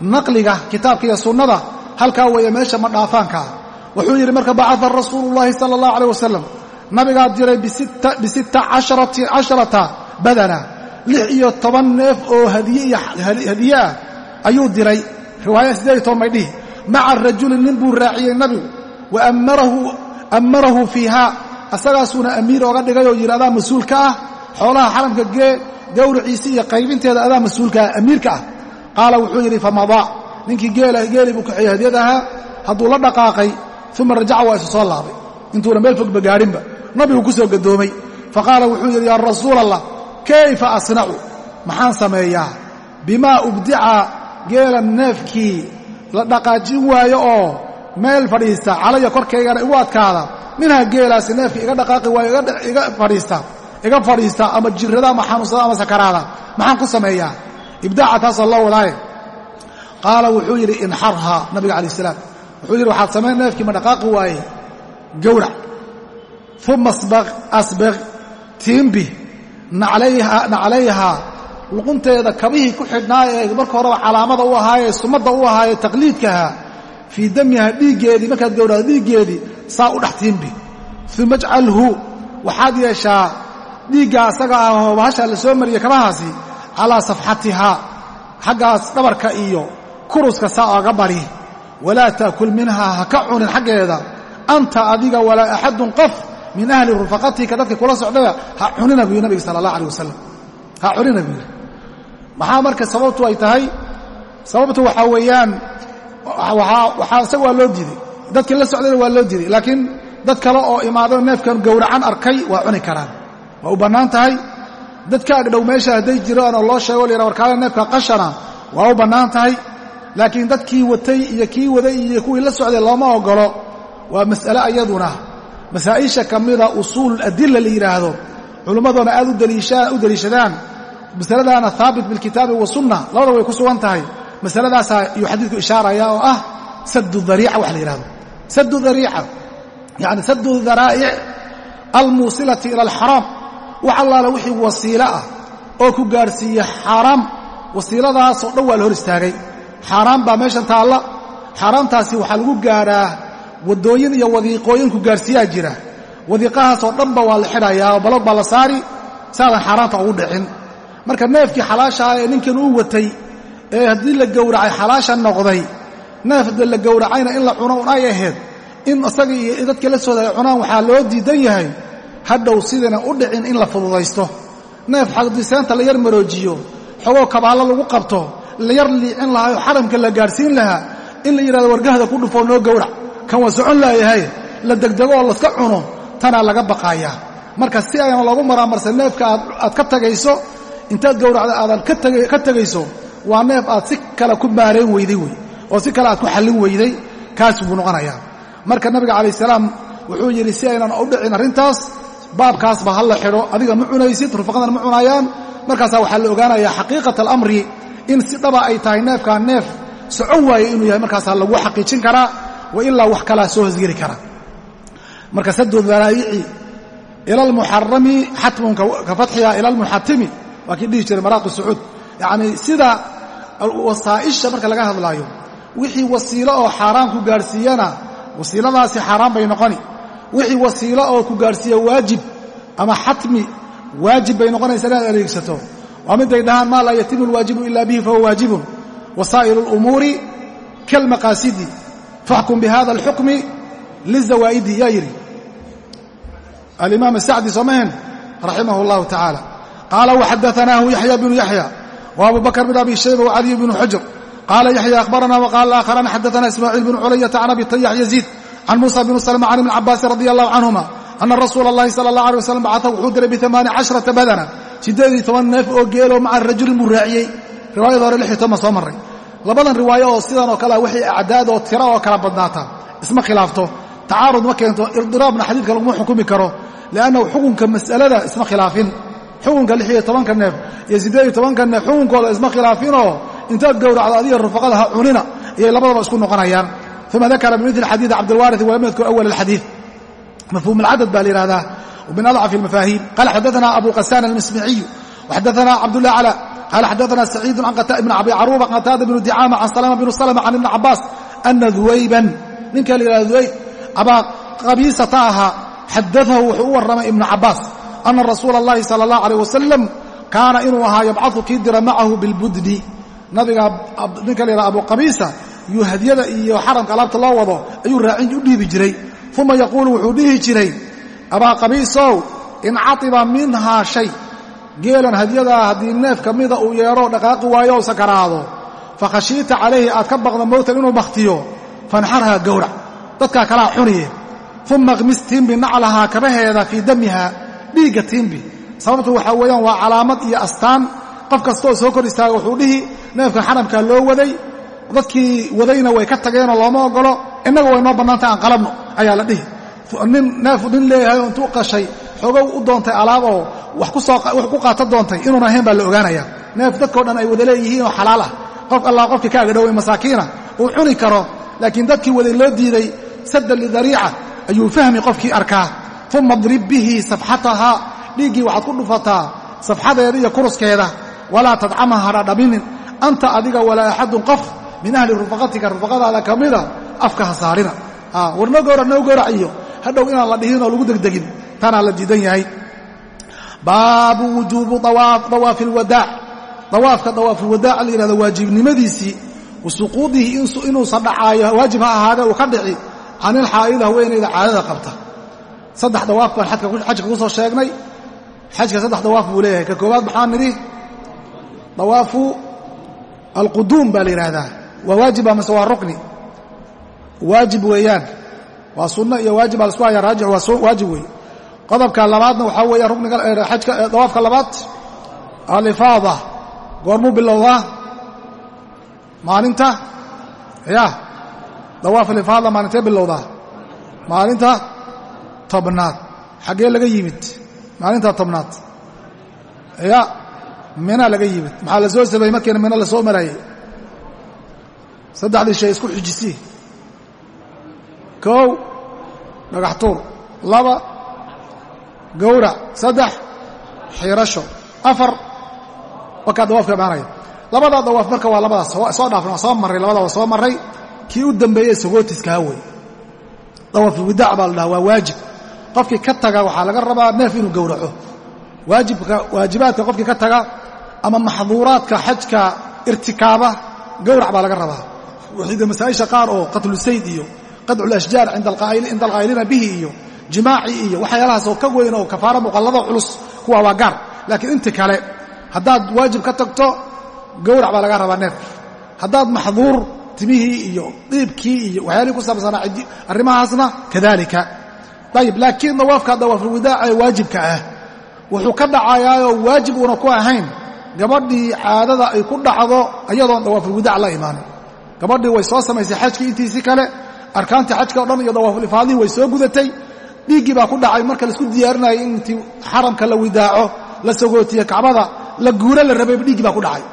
naqliga kitaabka iyo sunnada halkaa weeye meesha ma dhaafaankaa wuxuu yidhi marka bacaa rasuulu llahi sala allahu aleyh wasalam nabigaa diray bisitta casharata badana lix iyo toban neef oo hadiye ah ayuu diray riwaaya siddeed iyo toban dhihi maca rajulin nin buu raaciyey nabigu wa ammarahu fiiha asagaasuuna amiir ooga dhigay oo yidhi adaa mas'uulka ah xoolaha xaramka gee gawriciisi iyo qaybinteeda adaa mas'uulka ah amiirka ah. Qaala wuxuu yidhi famadaa ninkii geelii buu kaxeeyey hadiyad ahaa hadduu la dhaqaaqay uma rajaca waa isu soo laabay intuuna meel fogba gaadhinba nabigu ku soo gadoomay. Faqaala wuxuu yidhi yaa rasuul allah kayfa asnacu maxaan sameeyaa? Bimaa ubdica geelan neefkii la dhaqaajin waayo oo meel fadhiista calaya korkaygana igu adkaada minhaa geelaasi neefkii iga dhaqaaqi waayo iga fadhiista ama jirrada ama xanuunsada ama sakaraada maxaan ku sameeyaa? Ibdaaca taasoo loo wadaaye. Qaala wuxuu yidhi inxarhaa nabiga calaih salaam. Wuxuu yidhi waxaad samayn neefkii ma dhaqaaqi waaye? Gowrac uma asbiq tiimbi naclayhaa luqunteeda kabihii ku xidhnaa ee marka horeba calaamada u ahaayee sumadda u ahaayee taqliidkaha fii damiha dhiiggeedii markaad gowracdo dhiiggeedii saa u dhex tiimbi. Uma ajcalhu waxaad yeeshaa dhiigga asaga ah oo bahashaa la soo mariya kabahaasi calaa safxatihaa xaggaas dhabarka iyo kuruska saa oga bari. Walaa taakul minhaa ha ka cunin xaggeeda. Anta adiga walaa axadun qof min ahli rufaqatika dadka kula socdaba ha cunina buu yidhi nabiga sala allah aleh wasalam ha cunina buu yidhi maxaa marka sababtu ay tahay? Sababtu waxaa weeyaan waxaa isaga waa loo diiday. Dadkii la socdayna waa loo diiday. Laakiin dad kale oo imaado neefkan gowracan arkay waa cuni karaan. Waa u bannaan tahay. Dadka agdhow meesha hadday jiraan oo loo sheego layidha warkaale neefka qashana waa u bannaan tahay. Laakiin dadkii watay iyo kii waday iyo kuwii la socday looma ogolo waa mas'ale ayaduna. Masaa'isha ka mida usuululadilla la yidhaahdo culimmaduna aad u deliishadaan masaladaana haabit bilkitaabi wasunna labada way ku sugan tahay. Masaladaasaa iyuu xadiidku ishaaraya oo ah saddu dariica wax la yidhahdo saddu dariica yacni saddu daraa'ic almuusilati ila alxaraam. Wax allaale wixii wasiilo ah oo ku gaadhsiiya xaaraam wasiiladaasoo dhan waa la hor istaagay. Xaaraam baa meeshan taalla. Xaaraamtaasi waxaa lagu gaadhaa waddooyin iyo wadiiqooyin ku gaadhsiiyaa jira. Wadiiqahaasoo dhanba waa la xidhayaa oo balog baa la saari saadan xaaraanta ugu dhicin marka neefkii xalaashaha ee ninkan uu watay ee haddii la gowracay xalaasha noqday neef haddii la gowracayna in la cuno un ay ahayd. In isaga iyo dadka la sooda ay cunaan waxaa loo diidan yahay hadhow sidayna u dhicin in la fududaysto. Neef xadiseenta la yar maroojiyo xogoo kabaallo lagu qabto la yar liicin lahaa oo xaramka la gaadhsiin lahaa in la yidhahdo wargahda ku dhufoo noo gowrac kan waa socon laayahay la degdego oo laska cuno tanaa laga baqaayaa marka si ayna loogu maraamarsan neefka aad ka tagayso intaad gowracda aadan ka tegayso waa neef aad si kale ku maarayn weyday wey oo si kale aad ku xallin weyday kaas buu noqonayaa. Marka nabiga calayh salaam wuxuu yidhi si aynan u dhicin arrintaas baabkaasba ha la xidho adiga ma cunaysid rufaqadana ma cunayaan. Markaasaa waxaa la ogaanayaa xaqiiqat alamri in si dhaba ay tahay neefkaa neef socon waaye inuu yahay markaasaa lagu xaqiijin karaa wa ilaa wax kalaa soo hosgeli kara marka sadu daraa'ici ila almuxarami xatmun ka fatxiha ila almuxatimi waa kii dhihi jiray maraaqi sacuud yacnii sida wasaa'isha marka laga hadlaayo wixii wasiilo oo xaaraan ku gaadhsiiyana wasiiladaasi xaaraan bay noqoni. Wixii wasiilo oo ku gaadhsiiya waajib ama xatmi waajib bay noqonaysaa inaad adeegsato. Waa miday dhahaan maa laa yatimu alwaajibu ila bihi fahuwa waajibun. Wasaa'ilu اlumuuri kalmaqaasidi faxkum bihada alxukmi lizawaa'idi yaa yidhi alimaam sacdi soomaheen raximah اllahu tacaala qaala waxadaanaahu yaxya bnu yaxya wa abu bakr bn abi shayba wacaliy bnu xujr qaala yaxya akhbarana wqaala aakharaan xadaana ismaaciil bnu culayata can abi tayax yaziid can muusa bn slma can ibni cabaasin radi allahu canhuma ana rasuula اllahi sala اllah alay waslam bacaa wuxuu diray biamaani cashrata badana siddeed iyo toban neef oo geeloo maca rajulin buu raaciyey riwaayada hore lix iyo toban soo marray labadan riwaayo oo sidan oo kale wixii acdaad oo tira oo kala badnaata isma khilaafto tacaarud ma keento irdiraabna xadiidka laguma xukumi karo liannahu xukunka mas'alada isma khilaafin xukunka lix iyo tobanka neef iyo siddeed iyo tobanka neef xukunkooda isma khilaafinoo intaad gowracdo adiga rufaqada ha cunina ayay labadaba isku noqonayaan. Uma dakara bimil xadiid cabdilwaari walam yadkur awal alxadiid. Mafhuum alcadad baa la yihahdaa min adcaf almafaahiim qaala xadaana abu qasaan almismiciyu xadaana cabdullah cala qaala xadaana saciidu an ibn abi caruba an qataada bnu dicaama can salama bnu salma can ibni cabaas ana duwayban ninka la yihahda duwayb abaa qabiisata ahaa xadaahu wuxuu u warramay ibnu cabaas ana rasuula اllahi salى اllah alيh wasalam kaana inuu ahaa yabcaثu kii dira macahu bilbudni nabiga ninka la yihahdo abu qabiisa yuu hadyada iyo xaramka alaabta loo wado ayuu raacin u dhiibi jiray uma yaquulu wuxuu dhihi jiray abaa qabiisow in catiba minhaa shay geelan hadyadaa haddii neef ka mida uu yeedho dhaqaaqi waayo o sakaraado fakhashiita calayhi aad ka baqda mowtan inuu bakhtiyo fanxarhaa gowrac dadkaa kalaa cuniye uma khmis tiimbi naclahaa kabaheeda fii damiha dhiigga tiimbi sababtu waxaa weeyaan waa calaamad iyo astaan. Qof kastooo soo kor istaaga wuxuu dhihi neefkan xaramkaa loo waday. Dadkii wadayna way ka tageenoo looma ogolo innaga way noo bannaantay aan qalabno ayaa la dhihi. Nin neefu nin leeyahay intuu qashay xoogow u doontay alaab oo wax ku qaato doontay inuuna ahayn baa la ogaanaya neef dadkao dhan ay wada leeyihiin oo xalaal ah. Qof allah qofkii ka agadhoway masaakiina uu cuni karo laakiin dadkii waday loo diiday saddan lidariica ayuu fahmi qofkii arkaa uma drib bihi safxatahaa dhiiggii waxaad ku dhufataa safxadeeda iyo kuruskeeda. Walaa tadcamaha hadhaminin anta adiga walaa axadun qof min ahli rufaqatika. Rufaqadaada ka mida afka ha saarina. Gowrac noo hadhow inaan la dhihin oo lagu degdegin. Tanaa la diidan yahay. Baabu wujuubu dawaafi alwadaac dawaafka dawaafulwadaaca la yihahdo waajibnimadiisii wasuquudihi inuusan dhacaayo waajib ha ahaadee uu ka dhici. Can ilxaa'ida haweenayda caadada qabta saddex dawaaf baan xajka ku soo sheegnay. Xajka saddex dawaaf buu leeyahay. Ka koowaad maxaa nidhi dawaafu alquduum baa la yidhaahdaa. Waa waajiba mase waa rukni? Waajib weeyaan. Waa sunno iyo waajib baa lasku hayaa. Raajix waa waajib weeye qodobka labaadna waxaa weeya rukniga ajka dawaafka labaad. Alifaada. Goormuu bilowdaa? Maalinta tobnaad. Xaggee laga yimid? Maalinta tobnaad. Ya mina laga yimid. Maxaa la soo sameeyey markiina mina la soo maraayey saddexdii shay isku xijisi kow dhagax tuur. Laba gowrac saddex xiirasho. Afar wakaa dawaafka imaanaya labadaa dawaaf marka waa labadaas soo dhaafna waa soo marray labada waa soo marray. Kii u dambeeyey sagootiskaha wey dawaafulwidaac baa la dhaha waa waajib qofkii ka taga waxaa laga rabaa neef inuu gowraco. Waajibaadka qofkii ka taga ama maxduuraadka xajka irtikaaba gowrac baa laga rabaa. Masaa'isha qaar oo qatlu sayd iyo qadcu lashjaar cinda alqaa'iliina bihi iyo jimaaci iyo waxyaalahaas oo ka weyn oo kafaara muqallado culus kuwa waa gaar. Laakiin inti kale haddaad waajib ka tagto gowrac baa laga rabaa neef. Haddaad maxduur timihii iyo dhiibkii iyo waxyaalihii ku saabsanaa arrimahaasna kadalika ayib laakiin dawaafka dawaafulwidaac ee waajibka ah wuxuu ka dhacayaayoo waajib uuna ku ahayn gabadhii caadada ay ku dhacdo iyadoon dawaafulwidaac la imaanin. Gabadhii way soo samaysay xajkii intiisii kale arkaantii xajka o dhan iyo dawaafulifaadihii way soo gudatay. Dhiiggii baa ku dhacay marka la isku diyaarinayay in intii xaramka la widaaco la sagootiyo kacbada la guuro la rabayba dhiiggii baa ku dhacay.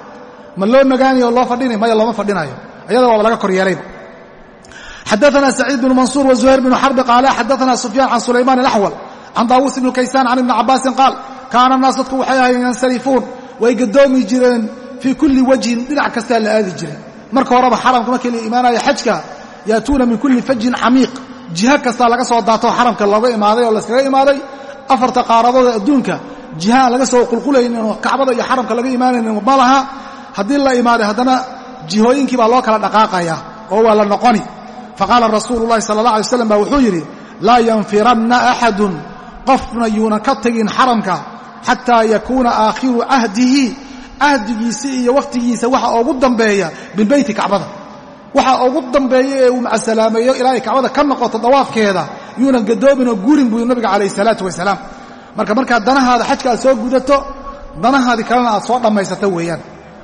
Ma loo nagaanayo loo fadhinay? Maya looma fadhinayo. Ayada waaba laga kor yeelayba xadaana saciid bnu mansuur wazuhayr bnu xarbi qaala xadaana sufyaan can sulaymaan alaxwal can daawuus ibni kaysaan can ibni cabaasin qaal kaana naas dadku waxay ahayen yansarifuun way gadoomi jireen fii kulli wajhin dhinac kastaa la aadi jiray marka horeba xaramka markii la imaanaya xajka yaatuuna min kulli fajin camiiq jiha kastaa laga soo daato xaramka looga imaaday oo layskaga imaaday afarta qaaradood ee adduunka jiha aan laga soo qulqulaynin oo kacbada iyo xaramka laga imaanaynin ma laha haddii la imaaday haddana faqaala rasuulu llahi sala allah alay slam baa wuxuu yidhi laa yanfiranna axadun qofna yuunan ka tegin xaramka xataa yakuuna aakhiru cahdihi cahdigiisa iyo wakhtigiisa waxa ugu dambeeya bilbeyti kacbada waxa ugu dambeeya ee uu macasalaameeyo ilaa ay kacbada ka noqoto dawaafkeeda yuunan gadoomin oo guurin buu nabiga calayh salaatu wasalaam marka markaad danahaada xajka aad soo gudato danahaadii kalena aad soo dhammaysato weeyaan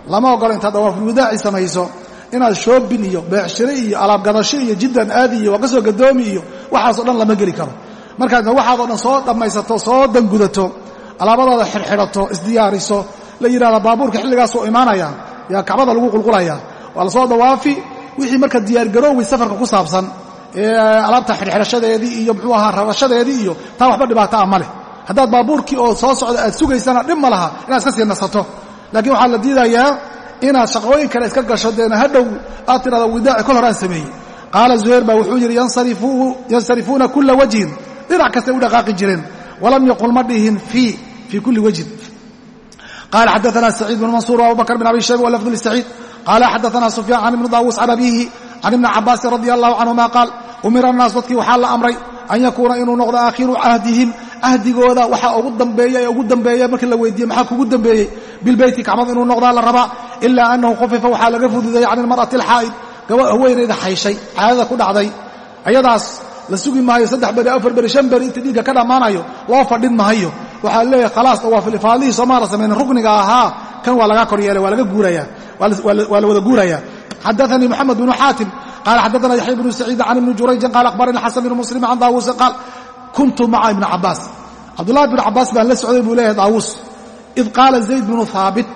lama ogolo intaad dawaafulwadaaci samayso inaad shoobin iyo beecshire iyo alaabgadasho iyo jiddan aadi iyo waa ka soo gadoomi iyo waxaasoo dhan lama geli karo. Markaad waxaadoo dhan soo dhammaysato soo dangudato alaabadaada xidhxidhato isdiyaariso la yidhahda baabuurka xilligaasoo imaanaya yaa kacbada lagu qulqulaya waa la soo dawaafi wixii marka diyaargaroowi safarka ku saabsan ee alaabta xidhxidhashadeedii iyo muxuu ahaa rarashadeedii iyo taa waxba dhibaato ah ma haddaad baabuurkii oo soo socda aad sugaysana dhib ma laha inaad iska sii nasato. Laakiin waxaa la diidayaa inaad shaqooyin kale iska gasho deena hadhow aad tidhahda widaaci kol horaan sameeyey. Qaala zuhayr baa wuxuu yidhi yansarifuuna kula wajhin. Dhinac kastay u dhaqaaqi jireen. Walam yaqul ma dhihin fii fii kulli wajhin. Qala xadaana saciid bn mansuur abu bakr bn abi shayba walafdu lisaciid qala xadaana sufyaan can ibni daawuus can abiihi can ibni cabaasin radi allahu canhuma qaal umira annaas dadkii waxaa la amray an yakuuna inuu noqdo aakhiru cahdihim cahdigooda waxaa ugu dambeeya ee ugu dambeeya markii la weydiiyey maxaa kugu dambeeyey bilbeyti kacbada inuu noqdaa la rabaa ilaa annahu khufifa waxaa laga fududeeyey can ilmar'ati alxaa'id gaba haweenayda xayshay caadada ku dhacday. Ayadaas la sugi maayo saddex beri afar beri shan beri inta dhiigga ka dhammaanayo loo fadhin mahayo waxaa leeyahay khalaas dawaafilifaadihii soomaala samayna rukniga ahaa kan waa laga kor yeelay waa laga guuraya waa la wada guuraya. Xadaanii moxamed bnu xaatim qaala xadaana yaxya bnu saciid can ibni jurayjin qaala akhbarani xasan bnu muslim can daawuusi qaal kuntu maca ibni cabaas cabdullahi bnu cabaas baan la socday buu leeyahay daawuus. Id qaala zayd bnu haabit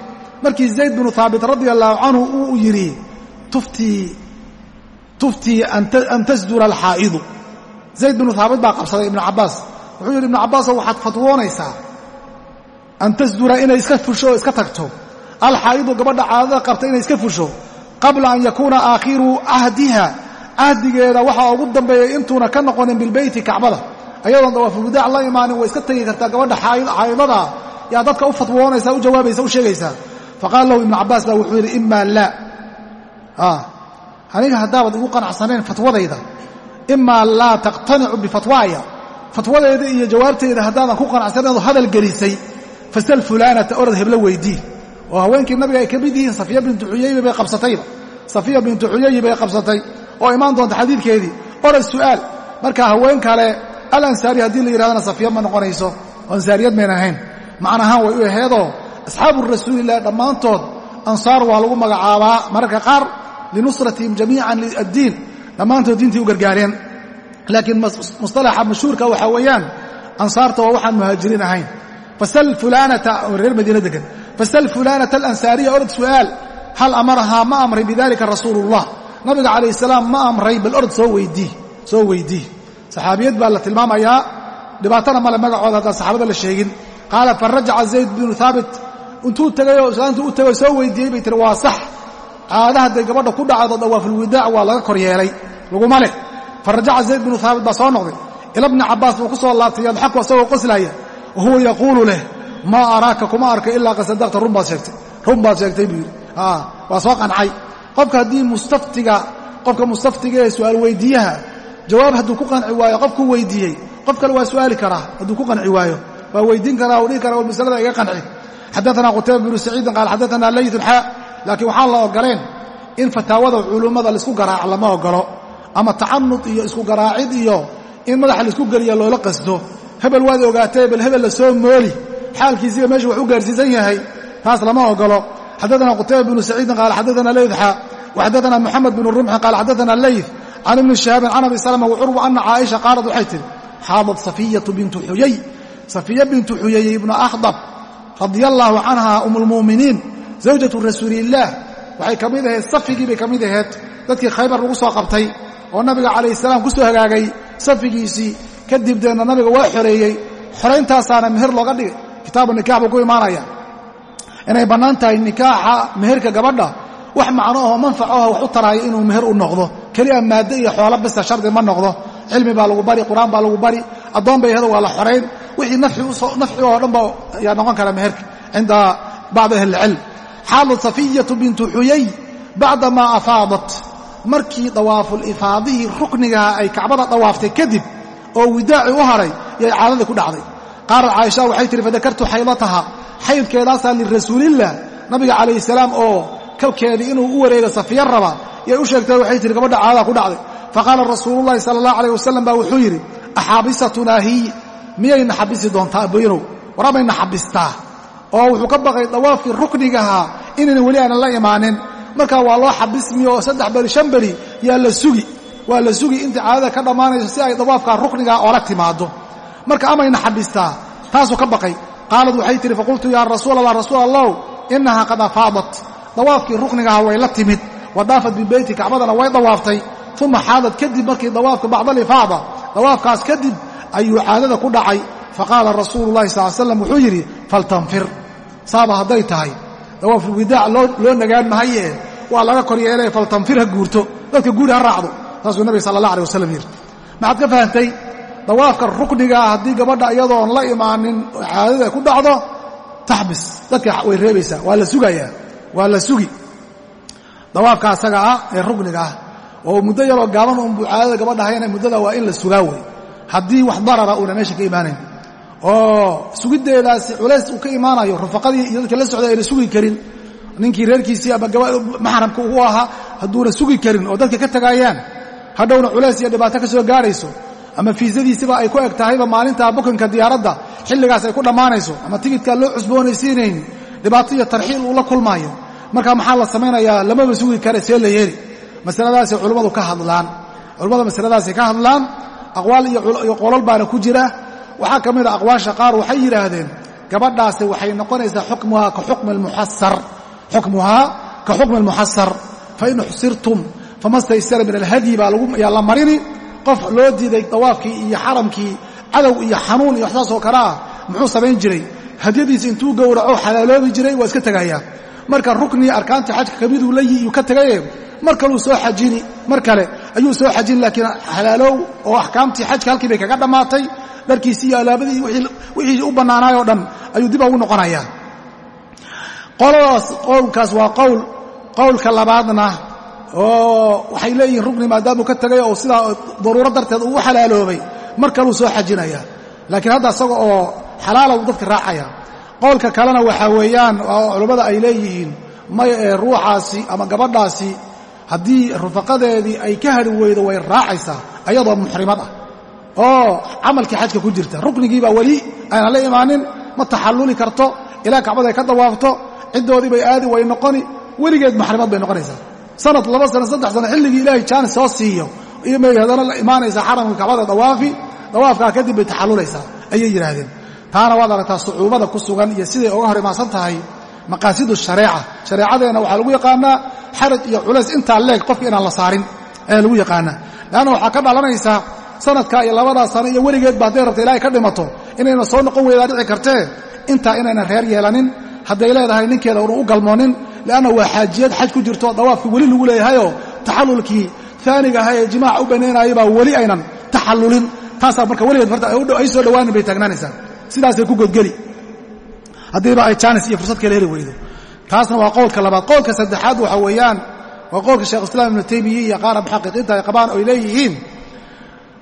markii zayd bnu haabit radia allahu canhu uu yidhi tuftii an tasdura alxaa'idu zayd bnu haabit baa qabsaday ibnu cabaas wuxuu yidhi ibnu cabaasow waxaad fatwoonaysaa an tasdura inay iska fusho oo iska tagto. Alxaa'idu gabadha caadada qabta inay iska fusho. Qabla an yakuuna aakhiru cahdiha cahdigeeda waxaa ugu dambeeyay intuuna ka noqonin bilbeyti kacbada ayadoon dawaafulwadaac la imaanin way iska tegi kartaa gabadha xaa'idada yaa dadka u fatwoonaysa u jawaabaysa u sheegaysaa faqaala lahu ibnu cabaas baa wuxuu yidhi ima laa aniga haddaabaad igu qanacsanayn fatwadayda. Imaa laa taqtanicu bifatwaaya. Fatwadayda iyo jawaabtayda haddaadan ku qanacsanayn oo hadal gelisay. Fasal fulaanata orad heblo weydii. Oo haweenkii nabiga ay ka mid yihiin safiya bintu xuyaybi bay qabsatayba safiya bintu xuyayi bay qabsatay. Oo imaan doonta xadiidkeedii. Orad su'aal. Marka haween kale al ansaari haddii la yidhahdana safiya ma noqonayso oo ansaariyad maynan ahayn. Macnahaan way u aheedoo asxaabu rasuulilah dhammaantood ansaar waa lagu magacaabaa mararka qaar linusratihim jamiican addiin dhammaantood diintii u gargaareen. Laakiin musطalaxa mashhuurka waxaa weeyaan ansaarta waa waxaan muhaajiriin ahayn. Fasal fulaanata oo reer madiina degan fasal fulaanata alansaariya orod su'aal hal amarahaa ma amray bidalika rasuulu ullah nabiga calayh salaam ma amray bal orod soo weydii soo weydii saxaabiyad baa la tilmaamayaa dhibaatana male magacooda haddaan saxaabada la sheegin. Qaala farajaca zayd binu haabit intuu tegay oo islaantuu u tegay soo weydiiyey bay tiri waa sax. Caada hadday gabadha ku dhacdo dawaafulwidaac waa laga kor yeelay. Laguma leh. Farajaca zayd binu haabit baa soo noqday. Ila bni cabaas buu ku soo laabtay yadxaku asagoo qoslaya? Wa huwa yaquulu leh. Maa araaka kuma arka ilaa qad sadaqta run baad sheegtay. Run baad sheegtay buu yidhi. Waa soo qancay qofka haddii mustaftiga qofka mustaftiga ee su'aal weydiiyaha jawaab hadduu ku qanci waayo qofku weydiiyey qof kale waa su'aali karaa hadduu ku qanci waayo waa weydiin karaa dhihi kara masalada iga qanci. Xadaana qutayba bnu saciidin qaal xadaana laytun xaa laakiin waxaan la ogoleen in fataawada culummada la isku garaac lama ogolo ama tacanud iyo isku garaacid iyo in madaxa la isku geliya loola qasdo. Hebel waad ogaatay bal hebel la soo mooli. Xaalkiisiiba meesha wax u gaarsiisan yahay taas lama ogolo xadaana qutayba bnu saciidin qaal xadaana layt xaa waxadaana moxamed bnu rumxin qaal xadaana layt can ibni shihaabin can abi salama wacurwa ana caaisha qaalad waxay tihi xaadad safiyatu bintu xuyay safiya bintu xuyay ibnu akhdab radia allaahu canha um lmu'miniin zawjatu rasuuliillaah waxay ka mid ahayd safigii bay ka mid ahayd dadkii khaybar lagu soo qabtay oo nabiga calayh salaam ku soo hagaagay safigiisii kadib deedna nabiga waa xoreeyey xorayntaasaana meher looga dhigay kitaabu nikax buu ku imaanaya inay bannaan tahay nikaaxa meherka gabadha wax macno ahoo manfac aho wax u taraayo inuu meher u noqdo. Keliya maaddo iyo xoolo basta shardi ma noqdo. Cilmi baa lagu bari qur'aan baa lagu bari addoon bay ahado waa la xorayn wixii nafci oo dhan ba yaa noqon kara meherka cinda bacdi ahli ilcilm. Xaalat safiyatu bintu xuyay bacdamaa afaadat. Markii dawaafulifaadihii ruknigaha ay kacbada dawaaftay kadib oo widaaci u haray yay caadadii ku dhacday. Qaalat caaisha waxay tihi fadakartu xaydataha. Xaydkeedaasaa lirasuulilah nabiga calayhi salaam oo kalkeedii inuu u wareega safiya raba yay u sheegtay waxay tihi gabadha caadadaa ku dhacday. Faqaala rasuululahi sala allah alayh wasalam baa wuxuu yidhi axaabisatunaa hiy miyayna xabisi doontaa aboynow waramayna xabistaa? Oo wuxuu ka baqay dawaafkii ruknigahaa inayna weli aanan la imaanin. Markaa waa loo xabismiyo oo saddex beri shan beri yaa la sugi. Waa la sugi inta caadada ka dhammaanayso si ay dawaafkaa ruknigaa oola timaado marka amayna xabistaa taasuu ka baqay. Qaalad waxay tihi faqultu yaa rasuul allah rasuul allow innahaa qad afaadat dawaafkii ruknigaha way la timid wa daafat bibeyti kacbadana way dawaaftay uma xaadad kadib markii dawaafka bacdalifaada dawaafkaas kadib ayuu caadada ku dhacay. Faqaala rasuulu llahi sal slam wuxuu yidhi faltanfir. Saaba hadday tahay dawaafulwidaac loo nagaan mahaye waa laga kor yeelay faltanfir ha guurto dadka guuri ha raacdo. Saasuu nabiga sala allah alay wasalam yidhi. Maxaad ka fahantay dawaafka ruknigaa haddii gabadha iyadoon la imaanin caadada ku dhacdo taxbis. Dadka way reebaysaa waa la sugayaa waa la sugi. Dawaafka asaga ah ee rukniga ah. Oo muddo yaroo gaaban unbuu caadada gabadha hayana muddada waa in la sugaa wey haddii wax darara uuna meesha ka imaanayn. Oo sugiddeedaasi culays uu ka imaanayo rufaqadii iyo dadka la socday ayna sugi karin. Ninkii reerkiisii ama maxramka ugu ahaa hadduuna sugi karin oo dadka ka tagaayaan hadhowna culays iyo dhibaato ka soo gaarayso ama fiisadiisiba ay ku eg tahayba maalintaa bukinka diyaaradda xilligaas ay ku dhammaanayso ama tigidkaa loo cusboonaysiinayn dhibaato iyo tarxiil uu la kulmaayo. Marka maxaa la samaynayaa? Lamaba sugi kare see la yeeli. Masaladaasay culummadu ka hadlaan. Culummada masaladaasay ka hadlaan aqwaal iyo qolol baana ku jira. Waxaa ka mid a aqwaasha qaar waxay yidhaahdeen gabadhaasi waxay noqonaysaa xukmuhaa ka xukmi almuxasar xukmuhaa ka xukmi almuxasar fain uxsirtum fama staysara min alhadyi baa yaa la marini. Qof loo diiday dawaafkii iyo xaramkii cadow iyo xanuun iyo waxsaas oo kale ah muxuu samayn jiray hadyadiisa intuu gowraco xalaaloobi jiray waa iska tegayaa marka ruknii arkaantii xajka kamiduu la yuu ka tegaye mar kaluu soo xajini mar kale ayuu soo xajini laakiin xalaalow oo axkaamtii xajka halkii bay kaga dhammaatay dharkiisii iyo alaabadii wixii u bannaanaayoo dhan ayuu dib ugu noqonayaa. Qoladaas qowlkaas waa qowl qowlka labaadna oo waxay leeyihiin rukni maadaamuu ka tegay oo sidaa daruuro darteed uu u xalaaloobay mar kaluu soo xajinaya laakiin hadda isaga oo xalaala uu dadka raacaya. Qowlka kalena waxaa weeyaan oo ay leeyihiin maya ee ruuxaasi ama gabadhaasi haddii rufaqadeedii ay ka hadhi weydo way raacaysaa ayadoo muxrimad ah. Oo camalkii xajka ku jirta. Ruknigiibaa weli aanan la imaanin ma taxalluli karto ilaa kacbada ay ka dawaafto ciddoodii bay aadi way noqoni weligeed muxrimad bay noqonaysaa. Sanad laba sano saddex sano xilligii ilaahay jaanis soo siiyo imay haddana la imaanaysaa xaramka kacbada dawaafi dawaafkaa kadib bay taxallulaysaa ayay yidhaahdeen taana waad aragtaa sucuubada ku sugan iyo siday oga hor imaansan tahay maqaasidu shareeca. Shareecadeenna waxaa lagu yaqaanaa xaraj iyo culays intaa leeg qofka inaan la saarin. Ayaa lagu yaqaanaa. Leanna waxaa ka dhalanaysaa sanadkaa iyo labadaa sano iyo weligeedba hadday rabta ilaahay ka dhimato inayna soo noqon weydaa dhici kartee? Intaa inayna reer yeelanin hadday leedahay ninkeeda unu u galmoonin leanna waa xaajiyad xaj ku jirto dawaafkii weli lagu leeyahayoo taxallulkii aaniga aha ee jimaaca u banaynaaya baa weli aynan taxallulin. Taasaa marka weligeed horta ay soo dhowaanin bay taagnaanaysaa sidaasay ku godgeli. Haddiiba ay jaanis iyo fursad kale heli weydo. Taasna waa qowlka labaad. Qowlka saddexaad waxa weeyaan waa qowlka sheekh islaam ibnu taymiya iyo qaara muxaqiqiinta ay qabaan oy leeyihiin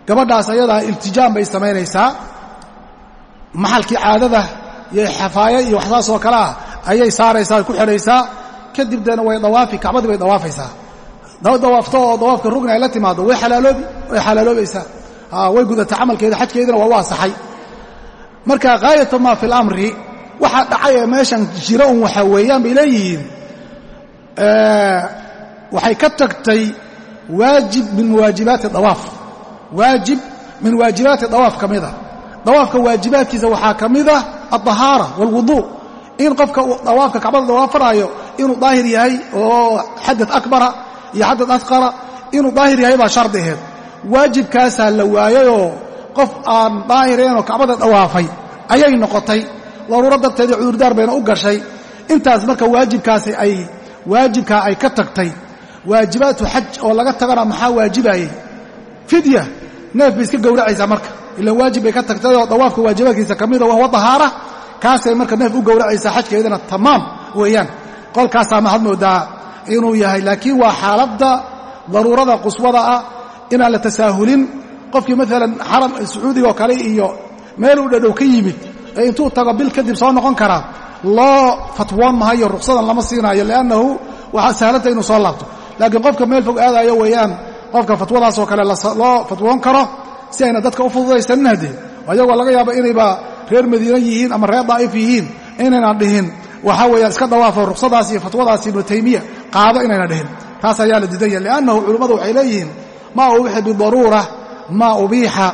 gabadhaas ayadaa iltijaam bay samaynaysaa. Maxalkii caadada iyo xafaaye iyo waxsaas oo kale ah ayay saaraysaa ku xidhaysaa. Kadib deena way dawaafi kacbadii bay dawaafaysaa. Dawaafto oo dawaafka rugni ay la timaado way alaaloobi way xalaaloobaysaa. Way gudata camalkeeda xajkeedina waa u asaxay marka haayatu maa fi lamri waxaa dhacay ee meeshan jira un waxaa weeyaan bay leeyihiin. Waxay ka tagtay waajib min waajibaati dawaaf. Waajib min waajibaati dawaaf ka mida dawaafka waajibaadkiisa waxaa ka mida alطahaara wاlwudu in qofka dawaafka kacbada dawaafanaayo inuu daahir yahay oo xadad akbara iyo xadad asqara inuu daahir yahay baa shardi aheed waajibkaasaa la waayayoo qof aan daahireenoo kacbada dawaafay ayay noqotay. Daruuro darteedii cudurdaar bayna u gashay. Intaas marka waajibkaasi ay waajibkaa ay ka tagtay. Waajibaatu xaj oo laga tagana maxaa waajibayey fidya. Neef bay iska gowracaysaa marka. Ila waajib bay ka tagtay oo dawaafka waajibaadkiisa ka mida wahwa dahaara. Kaasay marka neef u gowracaysaa xajkeedana tamaam weeyaan. Qolkaasaa mahad moodaa inuu yahay laakiin waa xaaladda daruurada quswada ah inaan la tasaahulin qofkii maalan xaram sacuudiga oo kale iyo meel u dhadhow ka yimid intuu tago bil kadib soo noqon karaa loo fatwoon mahayo ruqsadan lama siinaayo liannahu waxaa sahlanta inuu soo laabto. Laakiin qofka meel fog aadayo weeyaan qofka fatwadaasoo kale loo fatwoon karo si ayna dadka u fududaysanin haddee ayagoo laga yaabo inayba reer madiina yihiin ama reer daa'if yihiin inaynan dhihin. Waxaa weeyaan iska dawaafo ruqsadaas iyo fatwadaas ibnu taymiya qaado inayna dhihin. Taas ayaa la diidanya liannahu culimmadu waxay leeyihiin maa ubiixa bidaruura maa ubiixa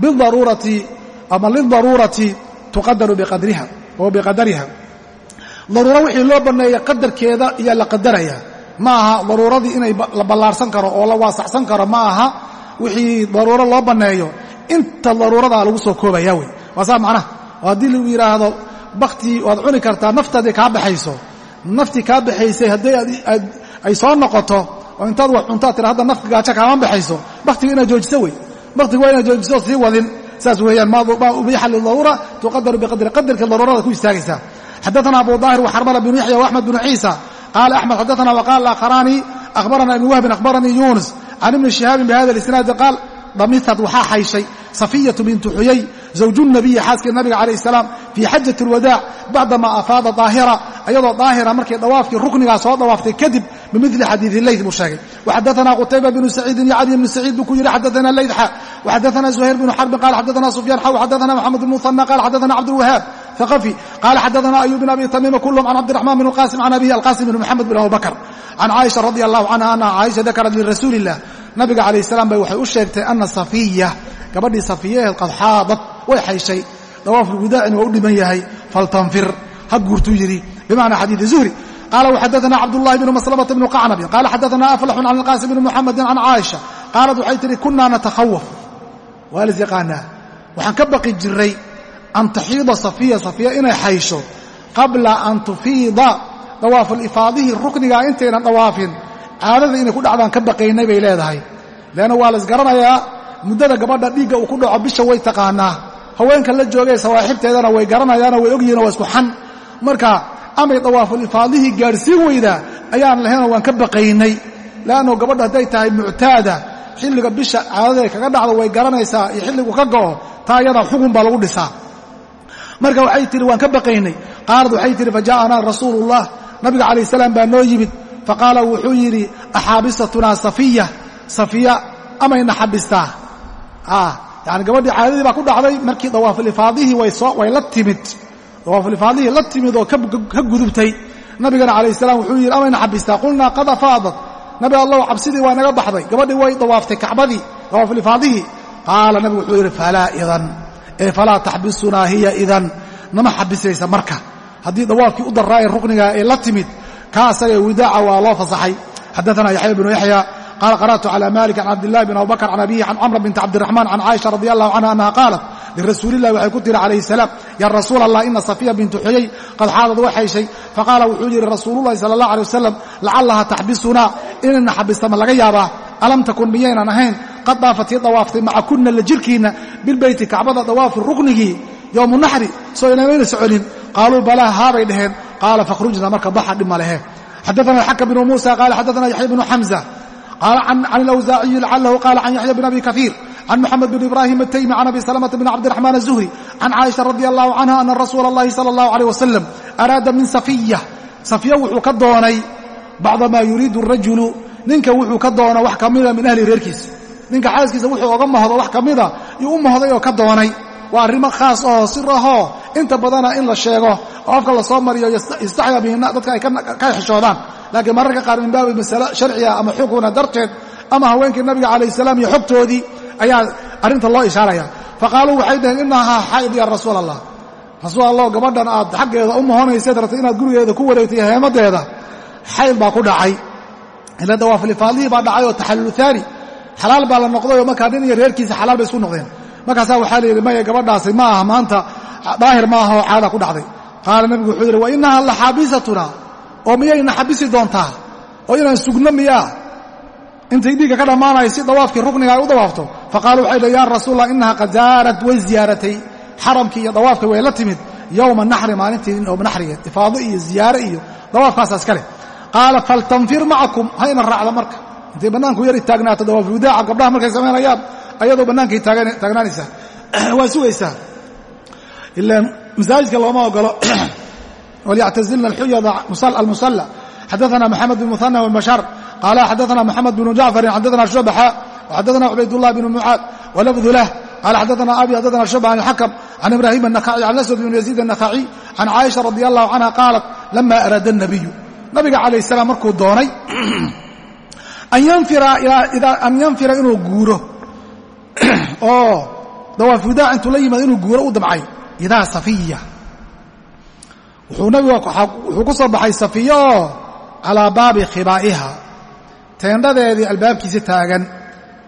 bidaruurati ama lidaruurati tuqadaru biqadriha oo biqadariha. Daruuro wixii loo banneeya qadarkeeda iyaa la qadaraya. Ma aha daruuradii inay la ballaarsan karo oo la waasaxsan karo ma aha wixii daruuro loo banneeyo. Inta daruuradaa lagu soo koobaya wey. Waa saa macnaha. Oo haddii lagu yidhaahdo baktii waad cuni kartaa naftaadii kaa baxayso. Naftii kaa baxaysay haddii ay soo noqoto oo intaad wax cuntaad tira hadda nafka gaajo kaama baxayso baktiga inaad joojiso wey batigu waa inad waajibsoo sii wadin. Saas weeyaan ubiixa lidaruura tuqadaru biqadri qadarka daruurada ku istaagaysaa xadaana abu daahir waxarmala binu yaxya waxmed binu ciisa. Qaala axmed xadaana waqaala akharaani ahbarana ibn wahbin ahbaranii yuunus can ibni shihaabin bihada isnaadi qaal damisad waxaa xayshay safiyatu bintu xuyay zawju nabiyi xaaskii nabiga calayh salaam fii xajati lwadaac bacdamaa afaada daahira ayadoo daahira markay dhawaafkii ruknigaa soo dhawaaftay kadib bimili xadiidi leyth buu sheegay. Waxadaana qutayba binu saciidin yacdi bnu saciid buu ku yidhi xadaana laydxa waxadaana zuhayr binu xarbin qaal xadaana sufyaan xaw xadaana maxamed bnu muhana qaal xadaana cabdulwahaab ثقفي قال xدثنا أيوب بن أبي تميم كلهم عن عبدالرحمن بن القاسم عن أبيه القاسم بن محمد بن أبي بكر عن عائشة رضي الله عنها أنa عائشha ذكرت لرasuuل اللah nabiga عaليه السلام bay waxay u sheegtay أنa صفية gabadhii صفiyaheed qad xaadad way xayshay dawaaf lgudaacina waa u dhiman yahay faltanfir ha guurtuu yidhi بمعنى xadيiث زهري قال وxadثna cبداللhi بن مسلمة بن قعنب قال xadثna أفلح عن القاسم بن محمد عن عائشة qاaلت waxay tihi kuna نتkhوف waa ls yaqaanaa waxaan ka baqi jiray an taxiida safiya safiya inay xaysho qabla an tufiida dawaafulifaadihii ruknigaa intaynan dawaafin caadada inay ku dhacdaan ka baqaynay bay leedahay leanna waa la isgaranayaa muddada gabadha dhiigga uu ku dhaco bisha way taqaanaa haweenka la joogay sawaaxibteedana way garanayaanoo way ogyihiinoo waa isku xan marka amay dawaafulifaadihii gaadhsiin weydaa ayaan lahaynoo waan ka baqaynay leannu gabadha hadday tahay muctaada xilliga bisha caadadaay kaga dhacdo way garanaysaa iyo xilligu ka go'o taa iyada marka waxay tihi waan ka baqaynay. Qaalad waxay tihi fajaa'anaa rasuuluullah nabiga calayh salaam baa noo yimid. Faqaala wuxuu yidhi axaabisatunaa safiya. Safiya amayna xabistaa. Yani gabadhii caadadii baa ku dhacday markii dawaafulifaadihii way la timid. Dawaafulifaadihii la timid oo ka gudubtay. Nabigana calayh salaam wuxuu yidhi amayna xabistaa. Qulnaa qad afaadat nabi allahu cabsidii waa naga baxday. Gabadhii way dawaaftay kacbadii dawaafulifaadihii qaala nabigu wuxuu yidhi falaa idan ee falaa taxbisunaa hiya idan. Nama xabisaysa marka. Haddii dawaafkii u darraa ee rukniga ee la timid ka asaga widaaca waa loo fasaxay. Xadaثana yaxya bnu yaxya qaala qara'tu calى malik can cabdillahi bn abubakr can abihi can camr binti cabdiraxman can caaisha radi allahu canha annaha qaalat lirasuulillahi waxay ku tiri calayhi salaam ya rasuula allah ina safiya bintu xuyay qad xaadad way xayshay faqaala wuxuu yidhi rasuululahi sala allah alay wasalam lacallaha taxbisunaa inayna xabista ma laga yaabaa. Alam takun miyaynan ahayn qad daafatii dawaaftay maca kuna la jirkiinna bilbeyti kacbada dawaafi ruknigii yowmu naxri soo inamayna soconin. Qaaluu balaa haabay dhaheen. Qaala fakhrujna marka baxa dhib ma lehe. Xadaana xaka bnu muusa qaala xadaana yaxya bnu xamza qaala can alawsaaciyi lacalahu qaala can yaxya bn abi kaiir can moxamed bn ibrahim ataymi can abi salamata bn cabdiraxmaan azuhri can caaisha radi allahu canha ana rasuula اllahi sala اllahu aleyh wasalam araada min safiya. Safiya wuxuu ka doonay bacda maa yuriidu rajulu ninka wuxuu ka doona wax kamida reerkiisa ninka xaaskiisa wuxuu oga mahdo wax kamida yuu u mahday oo ka doonay. Waa arrimo khaas oo sir ahoo inta badana in la sheego. Oo afka la soo mariyo yastaxya bihina dadka ay ka xishoodaan. Laakiin mararka qaar min baabi masale sharciga ama xukuna darteed ama haweenkii nabiga calayh salaam iyo xogtoodii ayaa arrinta loo ishaaraya. Faqaaluu waxay dhaheen inahaa xayd ya rasuul allah rasuul allah gabadhan aad xaggeeda u mahonayseed rabtay inaad gurigeeda ku wareegtay heemadeeda xayd baa ku dhacay. Ila dawaaflifaadihii baa dhacay oo taxallul aani xalaal baa la noqday oo markaa nin iyo reerkiisa xalaal bay isku noqdeen. Markaasaa waxaa la yidhi maya gabadhaasi ma aha maanta daahir ma aha oo caada ku dhacday. Qaala nabigu wuxuu yidhi wa inaha la xaabisatuna oo miyayna xabisi doontaa? Oo inaan sugno miyaa? Intay dhiigga ka dhammaanaya si dawaafkii rukniga ay u dawaafto. Faqaalu waxay dhi ya rasuul allah inaha qad zaarat way ziyaaratay. Xaramkii iyo dawaafka way la timid. Yowma naxri maalintii yowma naxriga ifaado iyo ziyaare iyo dawaafkaasaas kale qaala faltanfir macakum hayna raacda marka intay bannaanku yari taagnaato dawaafulwidaaca gabdhaha markay samaynayaan ayadoo bannaankii taagnaanaysa. <clears throat> Waa sugaysaa ila masaajidka looma ogolo <clears throat> walyactazilna alxuyada almusalla. Xadaana maxamed bin muhana wmashaar qaala xadaana moxamed binu jacfarin xadaana shubaxa waxadaana cubaydullah binu mucaad walafdu lah. Qaala xadaana abi xadaana shuba can ilxakam can ibraahim anakaci can aswad binu yaziid annakhaci can caaisha radi allahu canha qaalat lama araada الnabiyu nabiga calayh salaam markuu doonay <clears throat> an yanfira inuu guuro. <clears throat> Oo dawaafudaa intuu la yimaado inuu guuro u damcay. Idaa safiya. Wuxuu nabiga wuxuu ku soo baxay safiya oo calaa baabi khibaa'iha. Teendhadeedii albaabkiisa taagan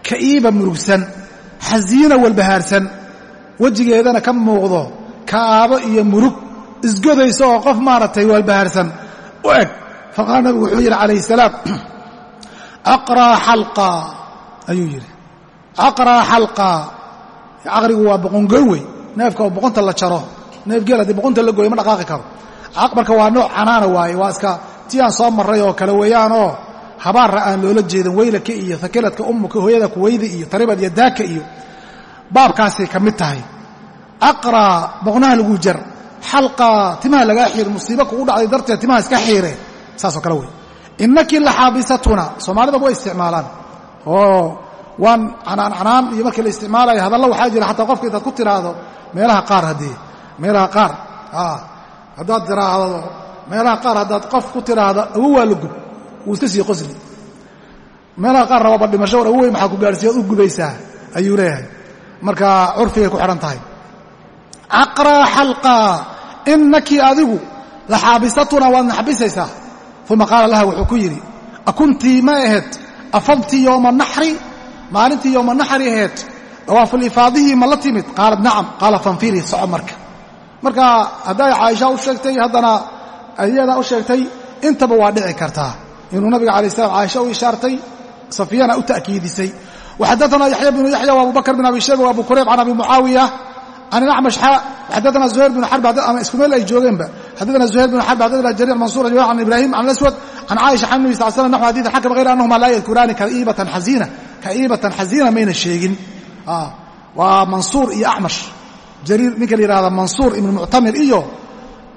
ka'iiba murugsan xasiina walbahaarsan. Wejigeedana ka muuqdo ka'aabo iyo murug isgodaysa oo qof maaragtay walbahaarsan. U eg faqaala nabigu wuxuu yidhi calayh salaam <clears throat> aqraa xalqa ayuu yidhi aqraa xalqa caqrigu waa boqongoy wey neefka oo boqonta la jaro neef geel haddii boqonta la gooyo ma dhaqaaqi karo marka waa nooc canaana waaye waa iska ti aan soo marray oo kale weeyaanoo habaarra aan loola jeedin weylaka iyo hakeladka ummuka hooyada kuwayda iyo taribad iyo daaka iyo baabkaasay ka mid tahay aqraa boqnaha lagu jar xalqa timaha lagaa xiir musiibo kugu dhacday darteed timaha iska xiire saasoo kale wey innaki laxaabisatuna soomaalidaba way isticmaalaan. Oo waan canaan canaan iyo markii la isticmaalayo hadalla waxaa jira xataa qofka intaad ku tiraahdo meelaha qaar haddii meelaha qaar haddaad tiraahdo meelaha qaar haddaad qof ku tiraahdo awo waa la gub wuu iska sii qosli. Meelaha qaar rababa dhimasho war awowey maxaa ku gaarhsiiyaad u gubaysaa ayuu leeyahay. Marka curfigay ku xidhan tahay. Caqraa xalqaa innaki adigu laxaabisatuna waad naxbisaysaa uma qaala laha wuxuu ku yidhi akuntii ma aheed afadtii yowma naxri maalintii yowma naxri aheed dawaafulifaadihii ma la timid? Qaalat nacam qaala fanfirii soco marka. Marka hadday caaisha u sheegtay haddana ayadaa u sheegtay intaba waa dhici kartaa. Inuu nabiga alay slam caaisha u ishaartay safiyana u ta'kiidisay. Waxadaana yaxya bnu yaxya wa abubakr bin abi shayba wa abu kurayb can abi mucaawiya an amash xadana uhayr bn ab isku meel ay joogeenba. Xadana uhayr bn xarb xadana jarir mansuur an ibrahim can aswad can caaisha can nabi sal sl naxu xadiidan xakama hayr anahuma laa yadkuraani ka'iibatan xasiina mayna sheegin. Ah, waa mansuur iyo amash jariir ninka la yihahda mansuur ibn muctamir iyo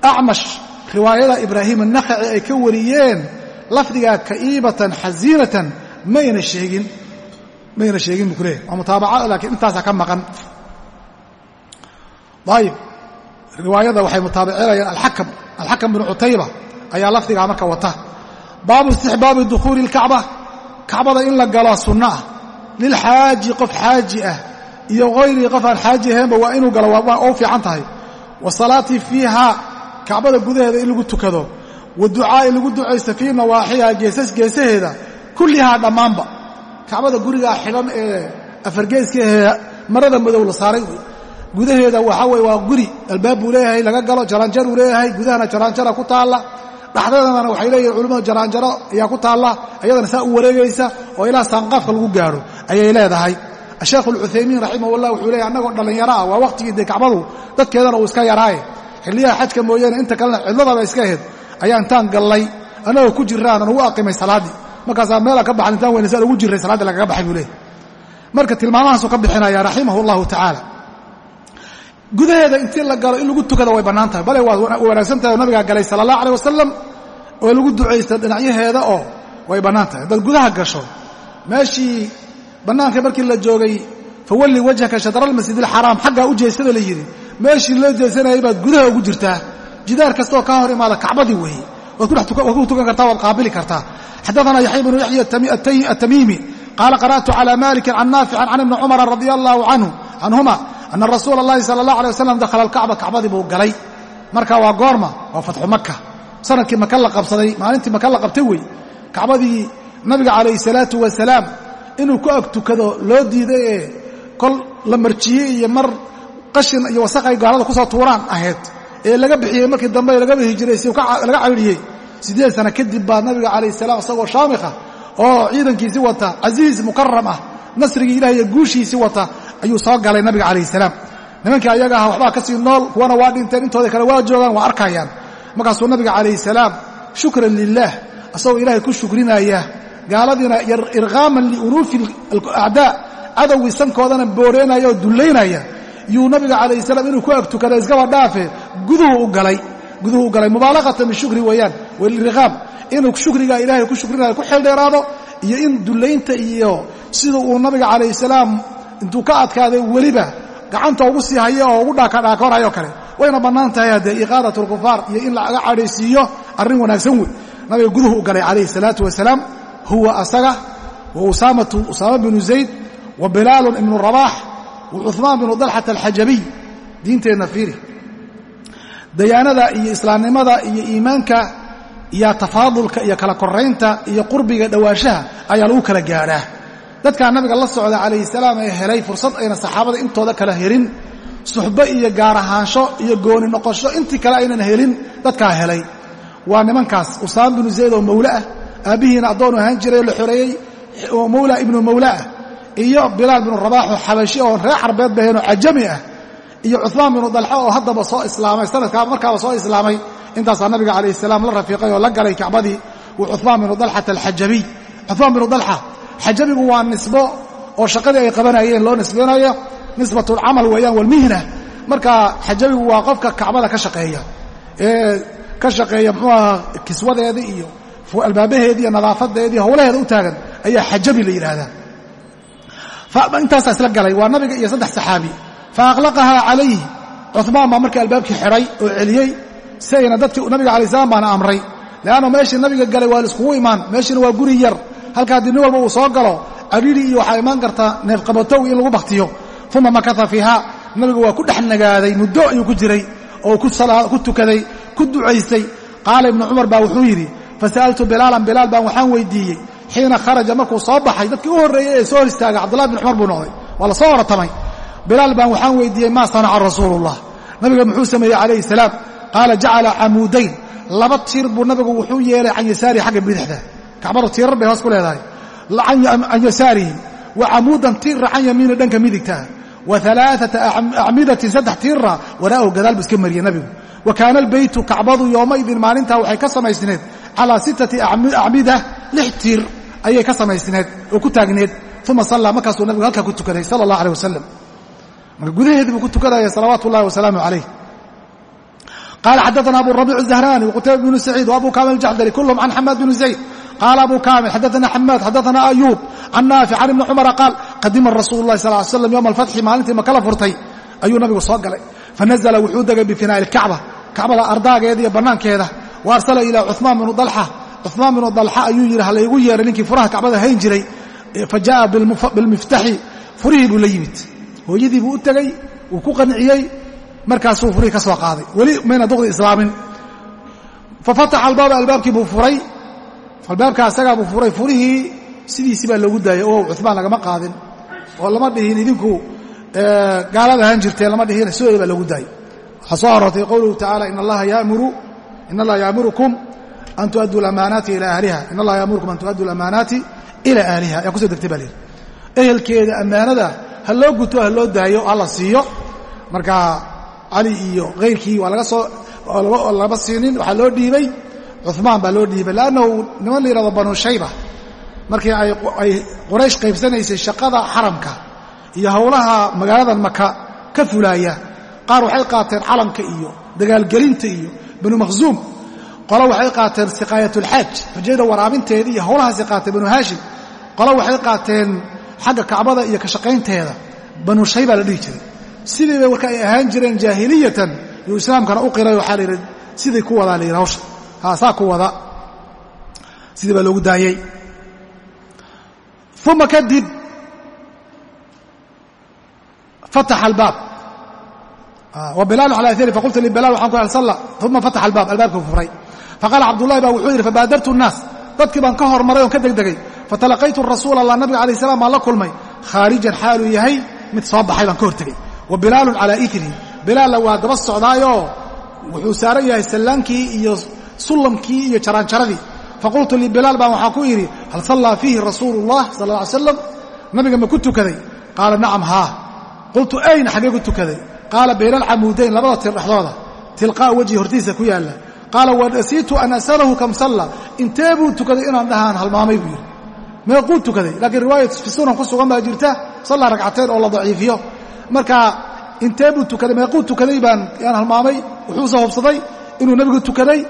acmash riwaayada ibraahim anakhaci ay ka wariyeen lafdigaa ka'iibatan xasiinatan mayna sheegin. Mayna sheegin bukule waa mutaabaca laakiin intaasaa ka maqan ayib riwaayada waxay mutaabicinayaan alxakam alxakam binu cutayba ayaa lafdigaa marka wata. Baabu istixbaabi dukhuuli اlkacba kacbada in la galo sunno ah. Lilxaaji qof xaaji ah. Iyo hayrii qof aan xaaji ahaynba waa inuu galo waa u fiican tahay. Wasalaati fiiha kacbada gudaheeda in lagu tukado. Wa ducaa'i lagu ducaysto fii nawaaxiha geesas geesaheeda kullihaa dhammaanba. Kacbada gurigaa xidhan ee afargeeska ahee marada madow saaray gudaheeda waxaa weye waa guri. Albaab buu leeyahay laga galo jaraanjar uu leeyahay gudahana jaraanjara ku taalla. Dhaxdadana waxay leeyihiin culimmadu jaraanjaro ayaa ku taalla ayadana saa u wareegaysa oo ilaa saanqaafka lagu gaaro ayay leedahay. Asheekh alcuthaymiin raximahullah wuxuu leeyahy annagoo dhallinyaro ah waa waqtigii dee kacbadu dadkeedana uu iska yaraaye. Xilliyaha xajka mooyaane inta kalena cidladaba iska ahayd ayaa intaan gallay. Annagoo ku jiraan aan ugu aqimay salaaddii markaasaa meela ka baxan intaan weyna saan ugu jirray salaadii lagaga baxay buu leeyahy marka tilmaamahaasuu ka bixinaya raximahu allahu tacaala gudaheeda intii la galo in lagu tukada way bannaan tahay bale waa wanaagsan tahay oo galay sala allah aleh wasalam oo lagu ducaysta dhinacyaheeda oo way bannaan tahay haddaad gudaha gasho meeshii bannaanka markii la joogay fawalli wajhaka shadra almasjid alxaraam xaggaa u jeestada la yidhi meeshii loo jeesanayay baad gudaha ugu jirtaa. Jidaar kastaoo kaa hor imaada kacbadii weeye. Waad ku tukan kartaa waad qaabili kartaa. Xadaana yaxya bnu yaxya atamiimi qaala qara'tu cala malikin can naaficin can ibni cumara radia allahu canhuma ana rasuula اllahi sala اllah alay wasalam dakhala alkacba kacbadii buu galay marka waa goorma waa fatxu maka sannadkii maka la qabsaday maalintii maka la qabtay wey kacbadii nabiga calayhi salaatu wasalaam inuu ku ag tukado loo diiday ee kol la marjiyey iyo mar qashin iyo wasaq ay gaalada ku soo tuuraan ahayd ee laga bixiyey markii dambe lagaba hijiray si laga caydhiyey siddeed sano kadib baa nabiga calayh salaam isagoo shaamikha oo ciidankiisii wata casiiz mukaram ah nasrigii ilaah iyo guushiisii wata ayuu soo galay nabiga calayh salaam. Nimankii ayaga aha waxbaa ka sii nool kuwana waa dhinteen intooda kale waa joogaan waa arkayaan. Markaasuu nabiga calayh salaam shukran lilaah asagoo ilaahay ku shukrinaya. Gaaladiina irqaaman liunuufi acdaa cadowgii sankoodana booreenaya oo dullaynaya. Yuu nabiga calayh salaam inuu ku agtukada iskaba dhaafe guduhu u galay. Guduhu u galay mubaalaqatan bishukri weeyaan walirqaam inuu shukriga ilaahay ku shukrinayo ku xeeldheeraado iyo in dullaynta iyo sida uu nabiga calayh salaam intuu ka adkaaday weliba gacanta ugu sii haya oo ugu dhaakadhaakoorhayo kale. Wayna bannaan tahay haddee iqaadat alkufaar iyo in laga cadhaysiiyo arrin wanaagsan wey nabiga guduhu u galay calayhi salaatu wasalaam huwa asaga wa usaamatu usaama binu zayd wa bilaalun ibnu rabaax wa cuhmaan binu dalxata alxajabiy. Diinteenna fiiri. Dayaanada iyo islaamnimada iyo iimaanka iyo tafaadulka iyo kala koraynta iyo qurbiga dhowaanshaha ayaa lagu kala gaadhaa dadkaa nabiga la socda calayhi salaam ee helay fursad ayna saxaabada intooda kala helin. Suxbo iyo gaar iyo gooni noqosho intii kale aynan helin dadkaa helay. Waa nimankaas usaama binu zayd oo mawle ah aabbihiina addoonu ahaan jiray oo la xoreeyey mawla ibnu mawla ah iyo bilaal binu rabaax oo xabashi oon reer carbeed baheen oo cajami ah iyo cuhmaan binu dalxa oo haddaba soo islaamay sanadkaa markaaba soo islaamay intaasaa nabiga calayh salaam la rafiiqay oo la galay kacbadii wa cuhmaan binu dalxata alxajabiy cuhmaan binu dalxa xajabigu waa nisbo oo shaqadii ay qabanayeen loo nisbeynayo nisbatulcamal weeyaan walmihna marka xajabigu waa qofka kacbada ka shaqeeya. Ee ka shaqeeya muxuu aha kiswadeedii iyo albaabaheedii nadaafadeedii howlaheeda u taagan ayaa xajabi la yidhaahdaa intaasaa isla galay waa nabiga iyo saddex saxaabi. Fa aqlaqahaa calayhi. Cuhmaan baa markii albaabkii xidhay oo celiyey si ayna dadkii nabiga alay slam baana amray. Leanna meeshii nabiga galay waa laiskugu imaan meeshiina waa guri yar halka haddii nin walba uu soo galo cadhiri iyo waxaa imaan karta neefqabatow in lagu baktiyo uma makata fiiha nabigu waa ku dhex nagaaday muddo ayuu ku jiray oo ku tukaday ku ducaystay. Qaala ibnu cumar baa wuxuu yidhi fasa'altu bilaalan bilaal baan waxaan weydiiyey. Xiina kharaja markuu soo baxay dadkii u horreeyey ee soo hor istaagay cabdullahi bin cumar buu noqday. Waa la soo horatamay bilaal baan waxaan weydiiyey maa sanaca rasuulullah? Nabiga muxuu sameeyey calayhi salaam. Qaala jacala camuudayn. Laba tiir buu nabigu wuxuu yeelay can yasaarihi xagga bidixda gacmadu tiirar bay hoos ku leedahay. Can yasaarihim wa camuudan tiirra can yamiini dhanka midigtaha wa alaaata acmidatin saddex tiirra waraa'ahu gadaal bu iska mariyey nabigu. Wa kaana albaytu kacbadu yoomaydin maalintaa waxay ka samaysneed calaa sittati acmida lix tiir ayay ka samaysneed oo ku taagneed. Uma sallaa markaasuu nabigu halkaa ku tukaday sala allah aleh wasalam marka gudaheedii buu ku tukanaya salawaatu ullahi wasalaamu calayh qaala xaddaana abu rabiic zahrani waqutayba bnu saciid wa abu kaamil jaxdari kulhum can xamaad bni qaala abu kaamil xadaana xamaad xadaana ayuub can naafic can ibni cumara qaal qadima rasuulu lahi sal slam yowma alfatxi maalintii makala furtay ayuu nabigu soo galay fanazla wuxuu degay bifinaai kacba kacbada ardaageeda iyo banaankeeda wa arsala ilaa cumaan binu dalxa cumaan binu dalxa ayuu yidhi halaygu yeeray ninkii furaha kacbada hayn jiray fa jaaa bilmiftaxi furihii buu la yimid hooyadii buu u tegey wuu ku qanciyey markaasuu furihii ka soo qaaday weli mayna duqdi islaamin fa fataxa albaaba albaabkii buu furay albaabka asagaa buu furay. Furihii sidiisii baa loogu daayay. Oo cumaan lagama qaadin. Oo lama dhihin idinku gaalada ahaan jirteen lama dhihin. Sidooda baa loogu daayay. Waxaa soo aroortay qowluhu tacaala in allaha yaamurukum an tuadduu amaanaati ilaa ahliha. In allaha yaamurukum an tuadduu alamaanaati ilaa ahliha. Ayaa ku soo degtay baa lihi ehelkeeda ammaanada ha loo guto ha loo daayo ha la siiyo. Marka cali iyo kayrkii waa laga soo lama siinin waxaa loo dhiibay cumaan baa loo dhiibay lannahu niman la yihahdo banu shayba. Markii ay quraysh qaybsanaysay shaqada xaramka iyo howlaha magaaladan maka ka fulaaya qaar waxay qaateen calanka iyo dagaalgelinta iyo banu makhzuum. Qolo waxay qaateen siqaayatulxaaj xujayda waraabinteeda iyo howlahaasay qaateen banu haashim. Qolo waxay qaateen xagga kacbada iyo ka shaqaynteeda. Banu shayba la dhihi jiray. Sidii bay marka ay ahaan jireen jaahiliyatan yuu islaamkana u qiray waxaa la yidhi siday ku wadaa la yidhi hawsha saa ku wada sidii baa loogu daayey uma kadib fataxa albaab. Wa bilaalu cala aari faqultu libilaal waxaan ku salla. Uma fataxa albaab albaabkii furay faqaala cabdullahi baa wuxuu yidhi fabaadartu nnaas dadkii baan ka hormaray oon ka degdegay. Fatalaqaytu rasuula allah nabiga alayh salam baan la kulmay. Khaarijan xaaluu yahay mid soo baxay baan ka hortegey wa bilaalun calaa irihi bilaalna waa daba socdaayoo wuxuu saaran yahay sallaankii iyo sullamkii iyo jaraanjaradii faqultu libilaal baan waxaa ku idhi hal sallaa fiihi rasuulu ullah sal lla ly slam nabiga ma ku tukaday. Qaala nacam haa qultu ayna xagee ku tukaday? Qaala bayna alcamuudayn labada tir dhexdooda. Tilqaa wejhi hortiisa ku yaalla. Qaala wanasiitu an as'alahu kam salla? Intee buu tukaday inaan dhahaan halmaamay buu yidhi. Meequu tukaday laakiin riwaayat fi sunan ku sugan baa jirta sallaa ragcateen oo la daciifiyo. Marka intee buu tukaday meequu tukaday baan yaan halmaamay wuxuuse hubsaday inuu nebigu tukaday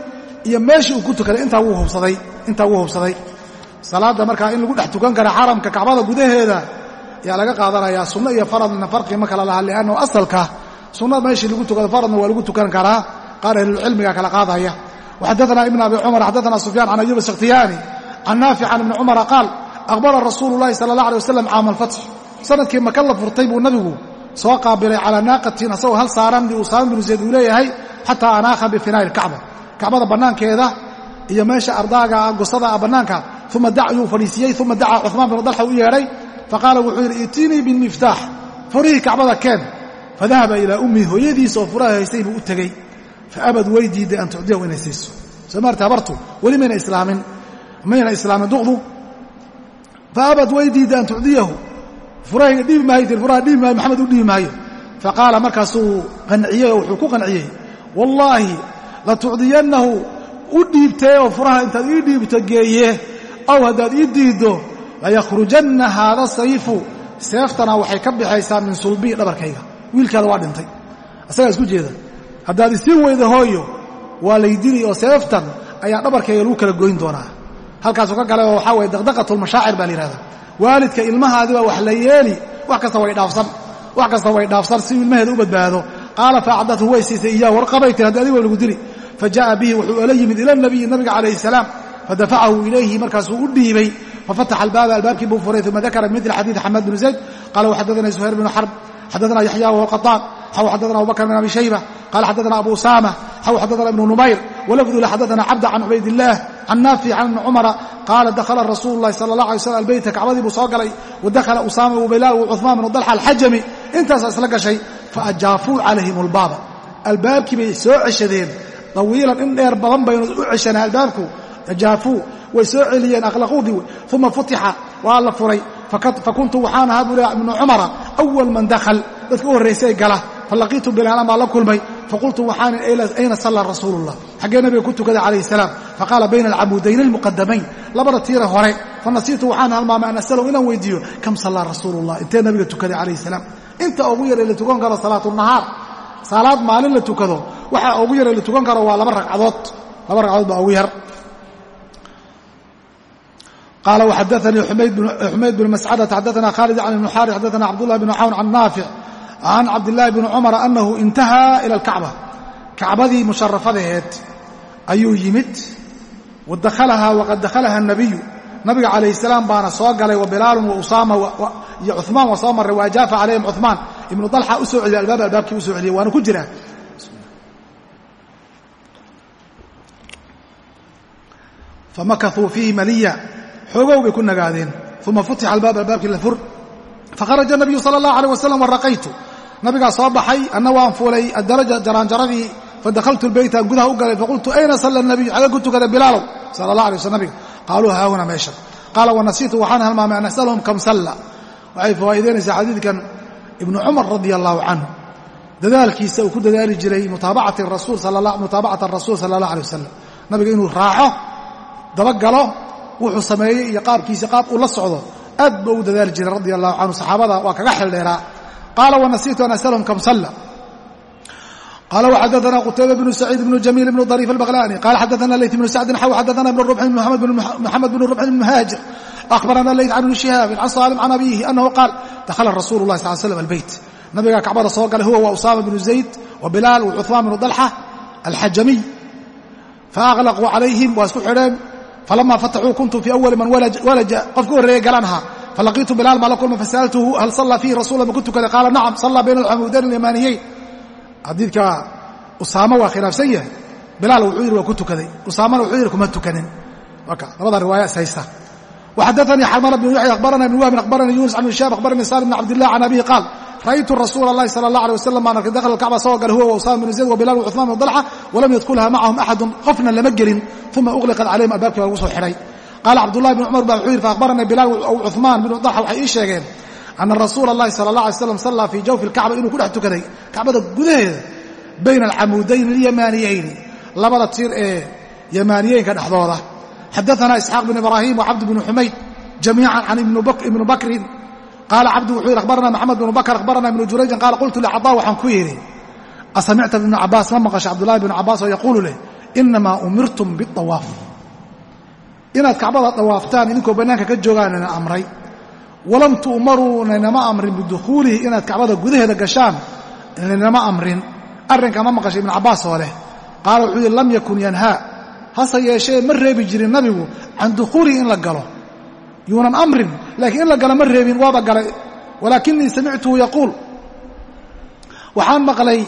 iyo meeshii uu ku tukaday intaa wuu hubsaday salaadda markaa in lagu dhex tukan kara xaramka kacbada gudaheeda ayaa laga qaadanayaa sunno iyo faradna farqi ma kala laha liannahu asalka sunna meeshii lagu tukado faradna waa lagu tukan karaa qaar ahlulcilmiga kala qaadaya. Waxadaana ibn abi cumar xadaana sufyaan can ayub sakhtiyaani can naafic can ibni cumara qaal aqbala rasuulu llahi sala allah alay wasalam caama alfatx sannadkii maka la furtay buu nabigu soo qaabilay calaa naaqatin asagoo hal saaran usaama binu zayd uu leeyahay xataa anaakha bifinaa'i lkacba kacbada bannaankeeda iyo meesha ardaaga gusada ah bannaanka uma yuu fadhiisiiyey uma dacaa cumaan binu dalxa u yeedhay faqaala wuxuu yidhi itinii bilmiftaax furihii kacbada keen. Fadahaba ilaa ummihi hooyadiisa oo furaha haystay buu u tegey. Faabad way diidday an tucdiyahu inay siiso. Soo maarta habartu weli mayna islaamin mayna islaamin duqdu. Faabad way diidday an tucdiyahu. Furahayga dhiibi maayo tir furaha dhiibi maayo maxamed u dhiibi maayo. Faqaala markaasuu qanciyey wuxuu ku qanciyey wallaahi la tucdiyannahu u dhiibtee oo furaha intaad ii dhiibto geeye aw haddaad ii diiddo layakhrujanna haada sayfu. Seeftana waxay ka baxaysaa min sulbii dhabarkayga. Wiilkaada waa dhintay. Asagaa isku jeeda. Haddaad isiin weyda hooyo waa laydili oo seeftan ayaa dhabarkayga lagu kala goyn doonaa. Halkaasuu ka galay oo weye daqdaqatulmashaacir baa la yihahdaa waalidka ilmahaadii baa wax la yeeli wax kasta way dhaafsan. Wax kasta way dhaafsan si ilmaheeda u badbaado. Qaala faacdathu way siisay iyaa warqabay tir haddi adigo lagu dili fajaءa bihi wuxuu ila yimid ila nabiyi nabiga calayh salaam fadafacahu ilayhi markaasuu u dhiibay fafataxa albaaba albaabkii buu furay uma dakara bimidli xadiid xamaad bnu zayd qaala waxadadana suhayr bnu xarb xadadana yaxya wahuwa qaطaan xaw xadadana abubakr bn abi shayba qala xadadana abu usama xaw xadadana ibnu numayr walafdu la xadadana cabda can cubaydillaah can naafic can ibni cumara qaala dakhala rasuulu llahi sala allah alay slam albayta kacbadii buu soo galay wa dakhala usaama ubaylaal wa cuhmaan bnu dalxa alxajami intaasaa isla gashay fa ajaafuu calayhim albaaba albaabkii bay soo ceshadeen dawiilan in dheer badan baynu u ceshanaa albaabku ajaafuu way soo celiyeen akhlaquudii uma futixa waa la furay fakuntu waxaan ahaa buu ibnu cumara awal man dakhal dadka u horraysay gala falaqiitu bilaalan baa la kulmay faqultu waxaan ayna salla rasuulullah xaggee nabiga ku tukaday calayh salaam faqaala bayna alcamuudayn almuqadamayn labada tiira hore fanasiitu waxaan halmaamay an asalahu inaan weydiiyo kam sallaa rasuulullah intee nabiga tukaday calayh salaam inta ugu yaray la tukan karo salaatunahaar salaad maalin la tukado waxaa ugu yar la tukan karo waa laba ragcadood. Laba ragcadood baa ugu yar. Qaala waxadaanii xumayd bn mascadata xaddaana khaalid can ibn xaari xaddaana cabdullah bn cawn can naafic can cabdillaahi bni cumar annahu intahaa ila alkacba. Kacbadii musharafadeed ayuu yimid wa dakhalahaa waqad dakhalaha nabiyu nabiga calayh salaam baana soo galay wa bilaalun wa usaama iyo cumaan waa soo marray waajaafa calayhim cumaan ibnu dalxa u soo celiyey albaaba albaabkii u soo celiyey waana ku jiraa famakahuu fiihi maliya xoogow bay ku nagaadeen uma futixa albaab albaabkii la fur fakharaja nabiyu sala allah aleh wasalam waraqaytu nabigaa soo baxay anna waan fuulay addaraja jaraanjaradii fadakhaltu lbeytaan gudaha u galay faqultu ayna salla nabiyu xagee ku tukada bilaalow sala allah alay waslam nabiga qaaluu haahuna meesha qaala wanasiitu waxaan halmaamay an asalhum kam salla waxay fawaa'idaynaysaa xadiidkan ibnu cumar radia allahu canhu dadaalkiisa uu ku dadaali jiray mutaabacata rasuul sala allah aleh wasalam nabiga inuu raaco dabagalo wuxuu sameeyey iyo qaabkiisa qaab uu la socdo aad ba u dadaali jiray radia allahu canhu saxaabada waa kaga xeldheeraa qaala wanasiitu an asalhum kam salla qala وxadثna qتayba بن سacيid بن جميل بن ضريف البغلاني qala xadثna layث بن سعد xw xadثna بن ربح محamed بن ربح بن مهاجر أخبرna layث عن بن شهاaب عن صالم عن أبيه أنه قاal dخل رasuل الlah صل sلم البيت nabigaa kacbada soo galay huwa وأsاma بن زayd وبilaal وcثmaan بن طلحة الxajamiي faأغلqوا عalayهim waa isku xidheen falama fataxuu kuntu fii awali man walaja qof ka horreeyey galaan ahaa falaqiitu bilaal baa la kulma fasa'altuhu hal sallaa fiihi rasulla ma ku tukaday qaala nacam sallaa bayna alxamuudayn alyamaaniyeyn xadiidka usaamo waa khilaafsan yahay bilaal wuxuu yidhi waa ku tukaday usaamana wuxuu yidhi kuma tukanin labada riwaaya is haysta waxaddaanii xarmana bn yaxya akhbarana ibn wahbin akhbaranii yunis an ibn shaab akhbaranii salim bn cabdillah can abihi qaal ra'aytu rasuula اllahi sala اllah alيه wasalam baan arkay dakhala alkacba soo galay huwa wausama binu zayd wabilal wacuثmaan bnu dalxa walam yadkulha macahum axadun qofna lama gelin uma uqliqat calayhim albaabkii baa lagu soo xidhay qaala cabdullahi bn cumar ba wuxuu yidhi faahbaranii bilaal w cuثmaan binu dalxa waxay ii sheegeen ana rasuula اllahi sala اllah alay slam sallaa fii jawfi اlkacba inuu ku dhex tukaday kacbada gudaheeda bayna alcamuudayn اlyamaniyayni labada tiir ee yamaaniyeynka dhexdooda xadaana isxaaq bn ibraahim wcabd bn xumayd jamiica can ibni bakrin qaala cabdu wuxuu yidhi akhbarana maxamed bnu bakr akhbarana ibnu jurayjin qaala qultu licaطaa waxaan ku yidhi asamicta ibnu cabaas ma maqasha cabdullahi bnu cabaas oo yaquulu leh inamaa umirtum biاطawaaf inaad kacbada dawaaftaan idinkoo bannaanka ka joogaan ina amray walam tu'maruu naynama amrin bidukhuulihi inaad kacbada gudaheeda gashaan naynama amrin arrinkaa ma maqasha ibnu cabaas oo leh qaala wuxuu yidhi lam yakun yanhaa hase yeeshee ma reebi jirin nabigu can dukhuulihi in la galo yuunan amrin laakiin in la galo ma reebin waaba galay. Walaakinii samictuhu yaquul. Waxaan maqlay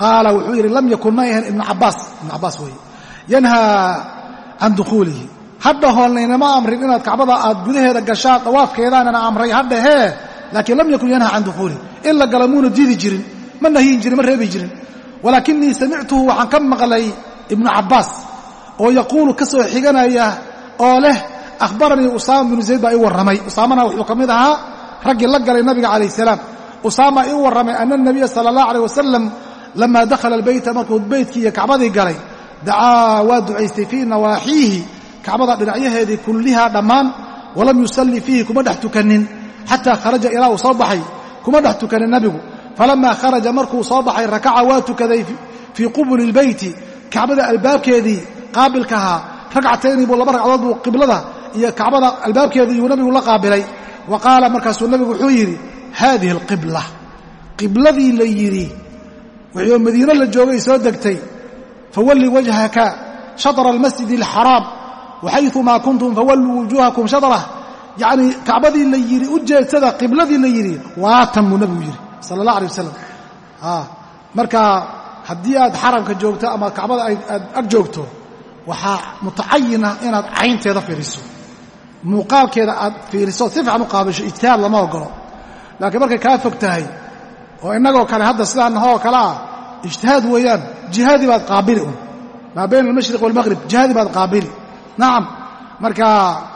qaala wuxuu yidhi lam yakun ma ahan ibnu cabaas ibnu cabaas weeye. Yanhaa can dukhuulihi hadhahoolnaynama amrin inaad kacbada aad gudaheeda gashaan dawaafkeedaanana amray hadhahee laakiin lam yakun yanhaa can dukhuulihi in la galo muuna diidi jirin ma nahyin jirin ma reebi jirin. Walaakinii samictuhu waxaan ka maqlay ibnu cabaas oo yaquulu ka soo xiganaya oo leh ahbaranii usaama binu zayd baa ii warramay usaamana wuxuu ka mid ahaa raggii la galay nabiga calayh salaam usaama ii warramay ana anabiya sala allah aleyh wasalam lamaa dakhala albeyta markuu beytkii iyo kacbadii galay dacaa waa ducaystay fii nawaaxiihi kacbada dhinacyaheedii kullihaa dhammaan walam yusalli fiihi kuma dhex tukanin xataa kharaja ilaa uu soo baxay kuma dhex tukanin nabigu falamaa kharaja markuu soo baxay rakaca waa tukaday fii qubuli ilbeyti kacbada albaabkeedii qaabilka ahaa ragcatayni buu laba ragcadood buu qiblada iyo kacbada albaabkeedii iyuu nabigu la qaabilay. Wa qaala markaasuu nabigu wuxuu yidhi haadihi alqibla. Qibladii la yidhi wixii madiino la joogay soo degtay. Fawalli wajhaka shatra almasjid alxaraam waxayumaa kuntum fawalluu wujuuhakum shatrah yacnii kacbadii la yidhi u jeedsada qibladii la yidhi waatan buu nabigu yidhi sala allah alay wasalam marka haddii aad xaramka joogto ama kacbada aad ag joogto waxaa mutacayinah inaad caynteeda fiiriso muuqaalkeeda aad fiiriso si fiican u qaabisho ijtihaad lama ogolo laakiin markay kaa fog tahay oo innagoo kale hadda sidaa nahoo kale ah ijtihaad weeyaan jihaadii baad qaabili un. Maa bayna almashriq waalmaqhrib jihaadii baad qaabili. Nacam marka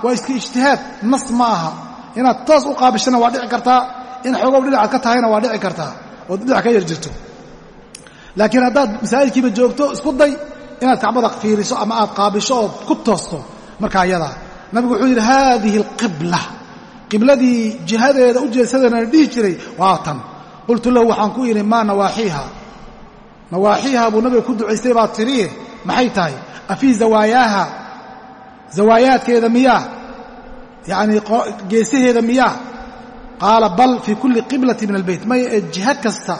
waa iska ijtihaad nas ma aha. Inaad toos u qaabishana waa dhici kartaa in xoogow dhinacaad ka tahayna waa dhici kartaa ood dhinac ka yar jirto. Laakiin haddaad masaajidkiiba joogto isku day inaad kacbada fiiriso ama aad qaabisho ood ku toosto markaa iyadaa nabigu wuxuu yidhi haadihi alqibla. Qibladii jihadeeda u jeedsadana dhihi jiray waa tan. Qultu lahu waxaan ku yidhi maa nawaaxiiha. Nawaaxiiha buu nabiga ku ducaystay baa tiriye maxay tahay? Afii zawaayaaha zawaayaadkeeda miyaa? Yacnii geesaheeda miyaa? Qaala bal fii kulli qiblati min albeyt maya ee jiha kasta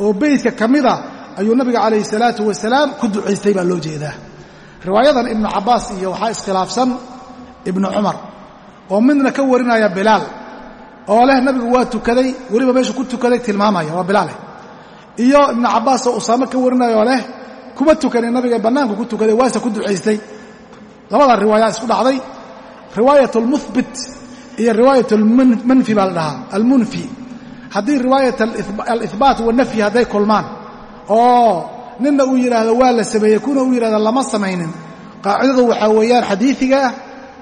oo beytka ka mida ayuu nabiga calayhi salaatu wasalaam ku ducaystay baa loo jeedaa. Riwaayadan ibnu cabbaas iyo waxaa iskhilaafsan ibnu cumar oo midna ka warinaya bilaal oo leh nabigu waa tukaday weliba meeshu ku tukaday tilmaamaya waa bilaaleh iyo ibnu cabbaas oo usaame ka warinaya oo leh kuma tukanin nabiga bannaanku ku tukaday waase ku ducaystay labada riwaaya isku dhacday riwaayat almuhbit iyo riwaayat almanfi baa la dhahaa almunfi. Haddii riwaayat alihbaat wanafyi hadday kulmaan oo ninna uu yidhaahdo waa la sameeyey kuna uu yidhahdo lama samaynin qaacidadu waxaa weeyaan xadiiiga ah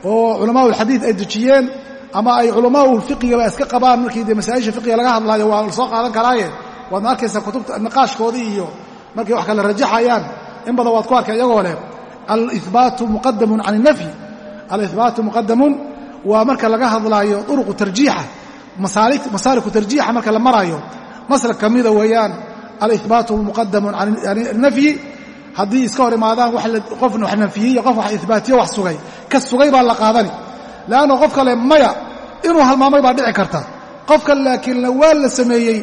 oo culamaa ulxadiid ay dejiyeen ama ay culamaa ulfiqigaba iska qabaan markii dee masaa'isha fiqiga laga hadlaayo waa la soo qaadan karaaye. Waadna arkaysaa kutubta niqaashkoodii iyo markay wax kale rajaxayaan in badan waad ku arkay iyagoo leh alihbaatu muqadamun can alnafyi alihbaatu muqadamun waa marka laga hadlaayo uruqu tarjiixa masaaliku tarjiixa marka la maraayo maslak ka mida weeyaan alihbaatu muqadamun can nafyi haddii iska hor imaadaan qofna wax nafiyey iyo qof wax ihbaatiyo wax sugay. Ka sugay baa la qaadani. Leanna qof kale maya inuu halmaamay baa dhici karta. Qofkan laakiinna waa la sameeyey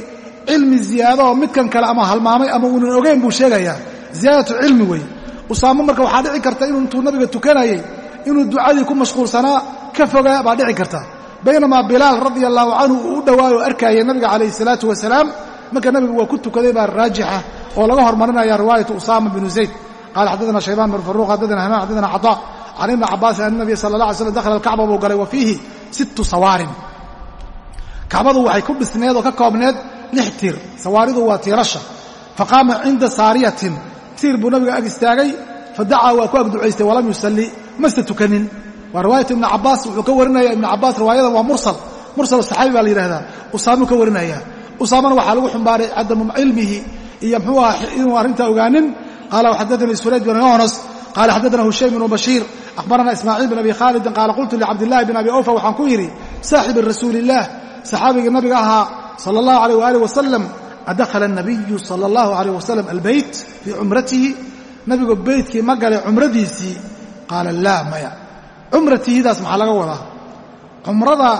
cilmi ziyaado oo midkan kale ama halmaamay ama uunan ogeyn buu sheegayaa. Ziyaadatu cilmi weeye usaamo marka waxaa dhici karta inuu intuu nabiga tukanayey inuu ducadii ku mashquulsanaa ka fogaa baa dhici karta. Baynamaa bilaal radia allaahu canhu uu u dhowaayo arkaaya nabiga calayhi salaatu wasalaam marka nabigu waa ku tukaday baa raajixa oo laga hormarinaya riwaayatu usaama binu zayd. Qaala xaddaana shaybaan bin faruuq xaddaana hamaan xaddaana cataa can ibni cabaasin an nabiya sala allah alay dakhala alkacba buu galay wa fiihi sittu sawaarin. Kacbadu waxay ku dhisneed oo ka koobneed lix tiir. Sawaaridu waa tiirasha. Faqaama cinda saariyatin. Tiir buu nabiga ag istaagay fadacaa waa ku ag ducaystay walam yusalli. Mase tukanin. Waa riwaayat ibni cabaas wuxuu ka warinaya ibni cabaas riwaayadan waa mursal. Mursal saxaabi baa la yidhahdaa usaamuu ka warinaya usaamana waxaa lagu xumbaaray cadamu cilmihi iyo mxuu aha inuu arrintaa ogaanin. Qaala xadaanii surayd bin yonos qaala xadaana hushaym bnu bashiir. Akhbarana ismaaciil bin abi khaalidin qaala qultu licabdillahi bin abi awfa. Waxaan ku yidhi saaxibi rasuulillaah saxaabigii nabiga ahaa sala allahu alayh waalih wasalam adakhala anabiyu sala allahu alayh wasalam albeyt fii cumratihi. Nabigu beytkii ma galay cumradiisii. Qaala laa maya. Cumratihidaas maxaa laga wadaa? Cumrada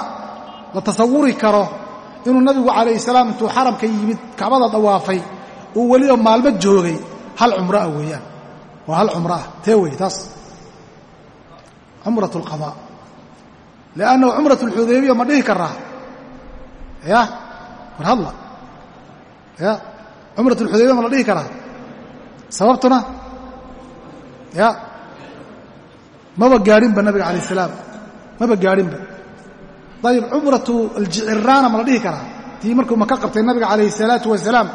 la tasawuri karo inuu nabigu calayhi salaam intuu xaramka yimid kacbada dawaafay uu weliba maalmo joogay hal cumro ah weeyaan. Waa hal cumro ah tee wey taas. Cumrat alqadaa liannahu cumrat alxudaybiya ma dhihi karaa ya war hadla. Ya cumrat alxudaybiya ma la dhihi karaa? Sababtuna? Ya maba gaadhinba nabiga calayh salaam maba gaadhinba dayib cumratu aljiciraana ma la dhihi karaa? Tii markuu maka qabtay nabiga calayhi salaatu wasalaam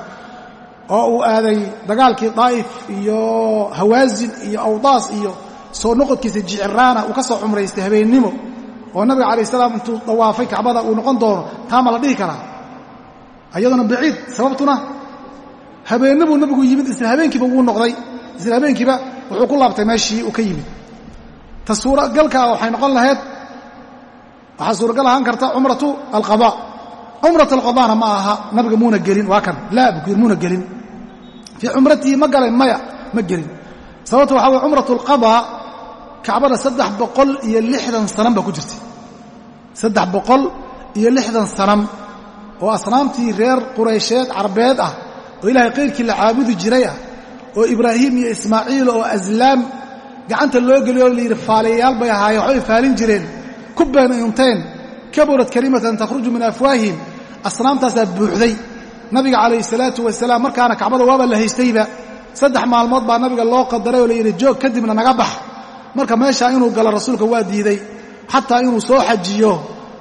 oo uu aaday dagaalkii daa'if iyo hawaasin iyo awdaas iyo soo noqodkiisa jiciraana uu ka soo cumraystay habeennimo oo nabiga calayh salaam intuu dawaafay kacbada uu noqon doono taa ma la dhihi karaa? Ayaduna baciid sababtuna habeennibuu nabigu yimid isla habeenkiiba wuu noqday isla habeenkiiba wuxuu ku laabtay meeshii uu ka yimid. Ta suuragalkaa waxay noqon lahayd waxaa suuragal ahaan karta cumratu alqada. Cumrat alqadaana ma aha nabiga muuna gelin waa kan. Laa buu ku yidhi muuna gelin. Fii cumratihi ma galeen maya ma gelin. Sababta waxaa weye cumratu alqadaa kacbada saddex boqol iyo lixdan sanam baa ku jirtay. Saddex boqol iyo lixdan sanam oo asnaamtii reer quraysheed carbeed ah oo ilaahay qayrkii la caabudi jiray ah oo ibraahim iyo ismaaciil oo aslaam gacanta loo geliyo oo layidhi faaliyayaal bay ahaayeen waxbay faalin jireen ku been unteen kaburad kalimatan takhruju min afwaahihim asnaamtaasaa buuxday. Nabiga calayhi salaatu wasalaam markaana kacbada waaba la haystayba saddex maalmood baa nabiga loo qadaray oo layidhi joog kadibna naga bax. Marka meeshaa inuu galo rasuulka waa diiday. Xataa inuu soo xajiyo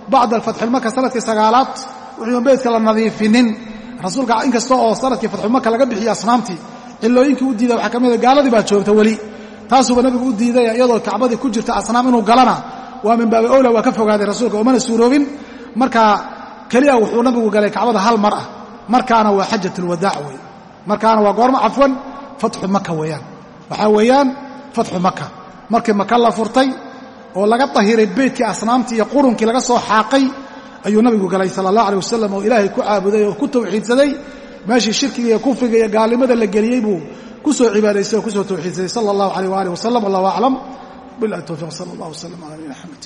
bacda alfatxilmaka sannadkii sagaalaad wuxuun beydka la nadiifinin. Rasuulka inkasta oo sannadkii fatxulmaka laga bixiyo asnaamtii cilooyinkii u diiday waxaa ka mida gaaladii baa joogta weli. Taasuuba nabigu u diiday iyadoo kacbadii ku jirta asnaam inuu galana waa min baabi owla waa ka fogaaday rasuulka oo mana suuroobin. Markaa keliya wuxuu nabigu galay kacbada hal mar ah. Markaana waa xajat alwadaac wey markaana waa goormo cafwan fatxu maka weeyaan. Waxaa weeyaan fatxu maka markii maka la furtay oo laga dahiray beytkii asnaamtii iyo qurunkii laga soo xaaqay ayuu nabigu galay sala allah aleh wasalam oo ilaahay ku caabuday oo ku tawxiidsaday. Meeshii shirkiga iyo kufriga iyo gaalnimada la geliyey buu ku soo cibaadaystay oo ku soo tawxiidsaday sala allahu aleyh waaalih wasalam wallahu aclam bilahi towfiiq sala allah wasalam ala nabiyina axamed